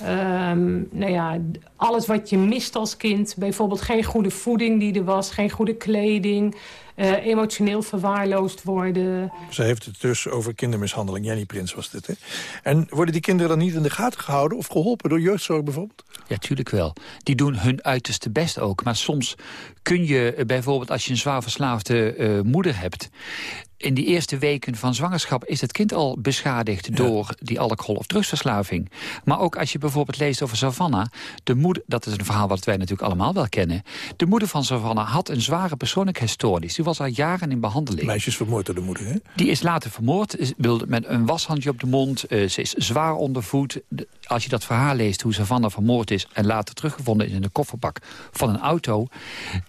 ehm, nou ja, alles wat je mist als kind. Bijvoorbeeld geen goede voeding die er was, geen goede kleding... eh, emotioneel verwaarloosd worden. Ze heeft het dus over kindermishandeling. Jenny Prins was dit, hè? En worden die kinderen dan niet in de gaten gehouden... of geholpen door jeugdzorg bijvoorbeeld? Ja, tuurlijk wel. Die doen hun uiterste best ook. Maar soms kun je eh, bijvoorbeeld als je een zwaar verslaafde eh, moeder hebt... in die eerste weken van zwangerschap is het kind al beschadigd door die alcohol- of drugsverslaving. Maar ook als je bijvoorbeeld leest over Savannah, de moeder, dat is een verhaal wat wij natuurlijk allemaal wel kennen. De moeder van Savannah had een zware persoonlijkheidsstoornis. Die was al jaren in behandeling. Meisjes vermoord door de moeder, hè? Die is later vermoord, is- wilde met een washandje op de mond. eh, ze is zwaar ondervoed. De- Als je dat verhaal leest, hoe Savannah vermoord is... en later teruggevonden is in de kofferbak van een auto...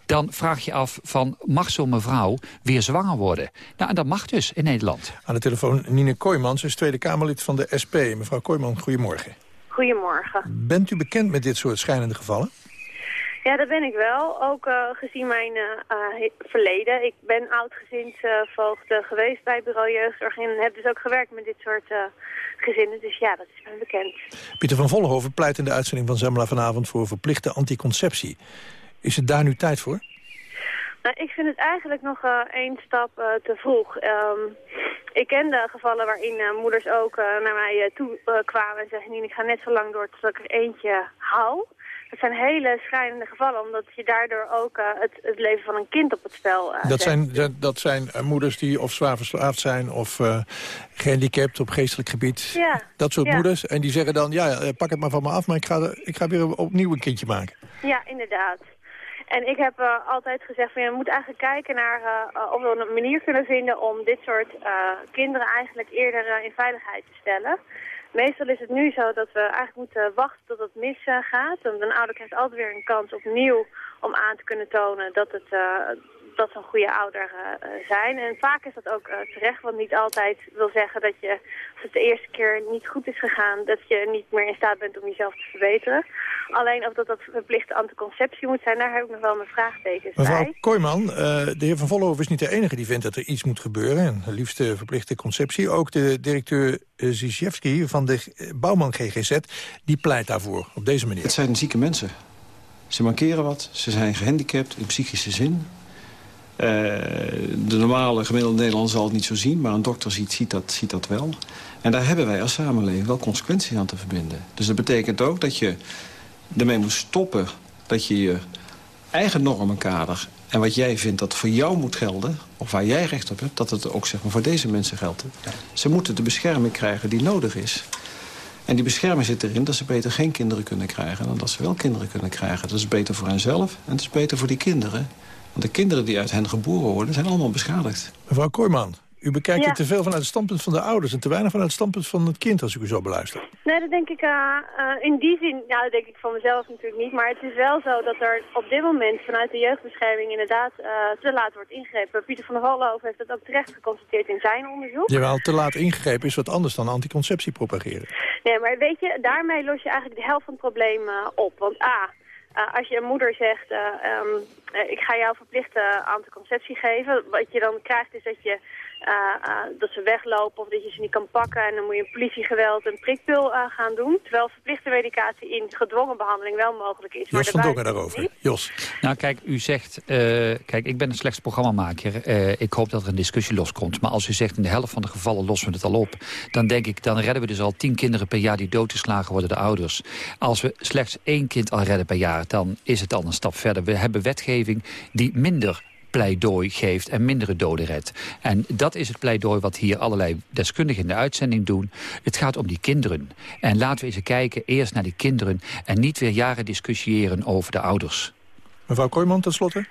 dan vraag je af van, mag zo'n mevrouw weer zwanger worden? Nou, en dat mag dus in Nederland. Aan de telefoon Nine Kooijmans, is Tweede Kamerlid van de SP. Mevrouw Kooijman, goedemorgen. Goedemorgen. Bent u bekend met dit soort schijnende gevallen? Ja, dat ben ik wel. Ook eh, gezien mijn eh, eh, verleden. Ik ben oud-gezinsvoogd geweest bij Bureau Jeugdzorg en heb dus ook gewerkt met dit soort gezinnen. Dus ja, dat is mij bekend. Pieter van Vollenhoven pleit in de uitzending van Zembla vanavond... voor verplichte anticonceptie. Is het daar nu tijd voor? Nou, ik vind het eigenlijk nog één stap te vroeg. Ehm, ik ken de gevallen waarin moeders ook naar mij toe kwamen en zeggen... Ik ga net zo lang door tot ik er eentje hou. Dat zijn hele schrijnende gevallen, omdat je daardoor ook eh, het, het leven van een kind op het spel eh, Dat zet. zijn, dat, dat zijn eh, moeders die of zwaar verslaafd zijn... of eh, gehandicapt op geestelijk gebied. Ja, Dat soort ja. moeders. En die zeggen dan, ja, eh, pak het maar van me af... maar ik ga, ik ga weer opnieuw een kindje maken. Ja, inderdaad. En ik heb eh, altijd gezegd, van, ja, we moeten eigenlijk kijken naar eh, uh, of we een manier kunnen vinden om dit soort eh, kinderen eigenlijk eerder eh, in veiligheid te stellen. Meestal is het nu zo dat we eigenlijk moeten wachten tot het misgaat. Want een ouder krijgt altijd weer een kans opnieuw om aan te kunnen tonen dat het... dat ze een goede ouder eh, eh, zijn. En vaak is dat ook eh, terecht, want niet altijd wil zeggen dat je, als het de eerste keer niet goed is gegaan, dat je niet meer in staat bent om jezelf te verbeteren. Alleen of dat dat verplichte anticonceptie moet zijn, daar heb ik nog wel mijn vraagtekens Mevrouw bij. Kooijman, eh, de heer Van Vollenhoven is niet de enige die vindt dat er iets moet gebeuren. En liefst verplichte conceptie. Ook de directeur uh, Zizjewski van de Bouwman GGZ, die pleit daarvoor op deze manier. Het zijn zieke mensen. Ze mankeren wat, ze zijn gehandicapt in psychische zin. Uh, de normale gemiddelde Nederlander zal het niet zo zien... maar een dokter ziet, ziet, dat, ziet dat wel. En daar hebben wij als samenleving wel consequenties aan te verbinden. Dus dat betekent ook dat je ermee moet stoppen... dat je je eigen normenkader en wat jij vindt dat voor jou moet gelden... of waar jij recht op hebt, dat het ook zeg maar, voor deze mensen geldt. Ze moeten de bescherming krijgen die nodig is. En die bescherming zit erin dat ze beter geen kinderen kunnen krijgen... dan dat ze wel kinderen kunnen krijgen. Dat is beter voor henzelf en het is beter voor die kinderen... Want de kinderen die uit hen geboren worden, zijn allemaal beschadigd. Mevrouw Kooijman, u bekijkt Ja. het te veel vanuit het standpunt van de ouders... en te weinig vanuit het standpunt van het kind, als ik u zo beluister. Nee, dat denk ik eh, eh, in die zin, nou dat denk ik van mezelf natuurlijk niet. Maar het is wel zo dat er op dit moment vanuit de jeugdbescherming inderdaad eh, te laat wordt ingegrepen. Pieter van der Vollenhoven heeft dat ook terecht geconstateerd in zijn onderzoek. Jawel, te laat ingegrepen is wat anders dan anticonceptie propageren. Nee, maar weet je, daarmee los je eigenlijk de helft van het probleem op. Want A, uh, als je een moeder zegt, um, ik ga jou verplichte anticonceptie geven. Wat je dan krijgt is dat je dat ze weglopen of dat je ze niet kan pakken. En dan moet je een politiegeweld een prikpil gaan doen. Terwijl verplichte medicatie in gedwongen behandeling wel mogelijk is. Jos van Dongen daarover. Niet. Jos. Nou kijk, u zegt, kijk ik ben een slechts programmamaker. ik hoop dat er een discussie loskomt. Maar als u zegt in de helft van de gevallen lossen we het al op. Dan denk ik, dan redden we dus al tien kinderen per jaar die doodgeslagen worden, de ouders. Als we slechts één kind al redden per jaar, dan is het al een stap verder. We hebben wetgeving die minder pleidooi geeft en mindere doden redt. En dat is het pleidooi wat hier allerlei deskundigen in de uitzending doen. Het gaat om die kinderen. En laten we eens kijken eerst naar die kinderen... en niet weer jaren discussiëren over de ouders. Mevrouw Kooijman, ten slotte?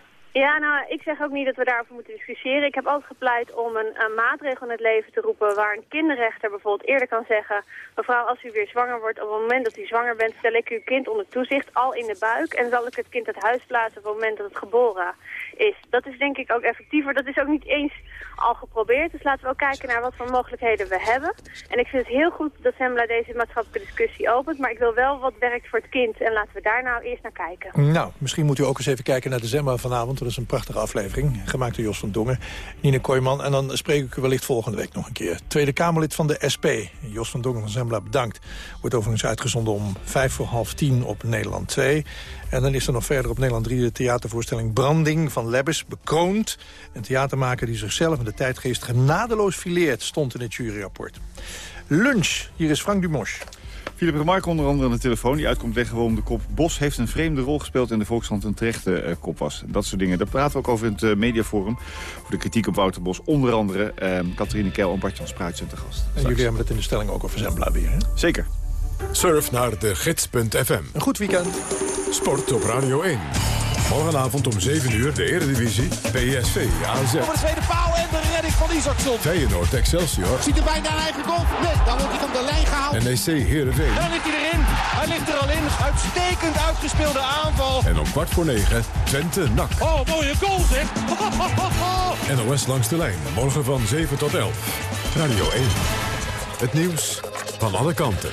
Ja, nou, ik zeg ook niet dat we daarover moeten discussiëren. Ik heb altijd gepleit om een, een, maatregel in het leven te roepen... waar een kinderrechter bijvoorbeeld eerder kan zeggen... mevrouw, als u weer zwanger wordt, op het moment dat u zwanger bent... stel ik uw kind onder toezicht, al in de buik... en zal ik het kind uit huis plaatsen op het moment dat het geboren is. Dat is denk ik ook effectiever. Dat is ook niet eens al geprobeerd. Dus laten we ook kijken naar wat voor mogelijkheden we hebben. En ik vind het heel goed dat Sembla deze maatschappelijke discussie opent... maar ik wil wel wat werkt voor het kind. En laten we daar nou eerst naar kijken. Nou, misschien moet u ook eens even kijken naar de Zembla vanavond... Dat is een prachtige aflevering, gemaakt door Jos van Dongen, Nina Kooijman. En dan spreek ik u wellicht volgende week nog een keer. Tweede Kamerlid van de SP, Jos van Dongen van Zembla, bedankt. Wordt overigens uitgezonden om vijf voor half tien op Nederland 2. En dan is er nog verder op Nederland 3 de theatervoorstelling Branding van Lebbes, bekroond. Een theatermaker die zichzelf en de tijdgeest genadeloos fileert, stond in het juryrapport. Lunch, hier is Frank Dumos. Philip Remarque onder andere aan de telefoon. Die uitkomt leggen waarom de kop Bos heeft een vreemde rol gespeeld... in de Volkskrant een terechte eh, kop was. Dat soort dingen. Daar praten we ook over in het eh, mediaforum. Voor de kritiek op Wouter Bos. Onder andere uh, Catharine Keil en Bartjan Spruit zijn te gast. En jullie hebben het in de stelling ook over Zembla weer, hè? Zeker. Surf naar de gids.fm. Een goed weekend. Sport op Radio 1. Morgenavond om 7 uur de Eredivisie, PSV, AZ. Voor de tweede paal en de redding van Isaacson. Feyenoord, Excelsior. Ziet er bijna een eigen goal. Nee, dan wordt hij van de lijn gehaald. NEC, Heerenveen. En dan ligt hij erin. Hij ligt er al in. Uitstekend uitgespeelde aanval. En om kwart voor negen, Twente, NAC. Oh, mooie goal zeg. NOS langs de lijn, morgen van 7 tot 11. Radio 1. Het nieuws van alle kanten.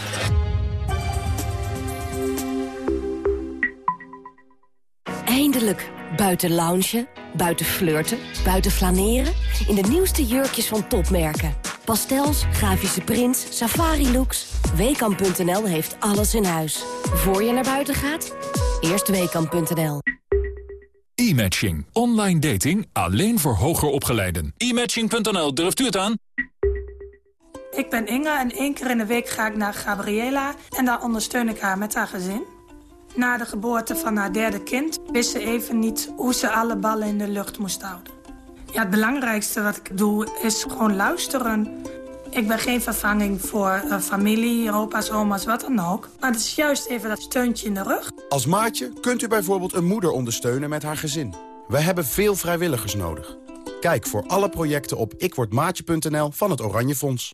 Eindelijk. Buiten loungen, buiten flirten, buiten flaneren. In de nieuwste jurkjes van topmerken. Pastels, grafische prints, safari-looks. Weekamp.nl heeft alles in huis. Voor je naar buiten gaat, eerst Weekamp.nl. E-matching. Online dating alleen voor hoger opgeleiden. E-matching.nl, durft u het aan? Ik ben Inge en één keer in de week ga ik naar Gabriela... en daar ondersteun ik haar met haar gezin. Na de geboorte van haar derde kind wist ze even niet hoe ze alle ballen in de lucht moest houden. Ja, het belangrijkste wat ik doe is gewoon luisteren. Ik ben geen vervanging voor uh, familie, opa's, oma's, wat dan ook. Maar het is juist even dat steuntje in de rug. Als maatje kunt u bijvoorbeeld een moeder ondersteunen met haar gezin. We hebben veel vrijwilligers nodig. Kijk voor alle projecten op ikwordmaatje.nl van het Oranje Fonds.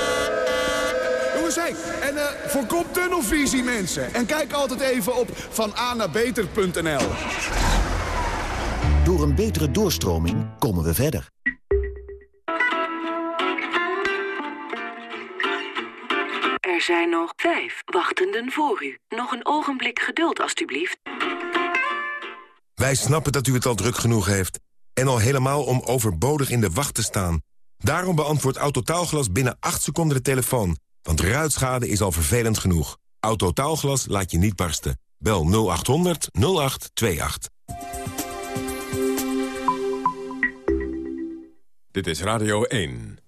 Hey, en uh, voorkom tunnelvisie mensen. En kijk altijd even op vananabeter.nl. Door een betere doorstroming komen we verder. Er zijn nog vijf wachtenden voor u. Nog een ogenblik geduld, alstublieft. Wij snappen dat u het al druk genoeg heeft. En al helemaal om overbodig in de wacht te staan. Daarom beantwoordt Autotaalglas binnen 8 seconden de telefoon. Want ruitschade is al vervelend genoeg. Autotaalglas laat je niet barsten. Bel 0800 0828. Dit is Radio 1.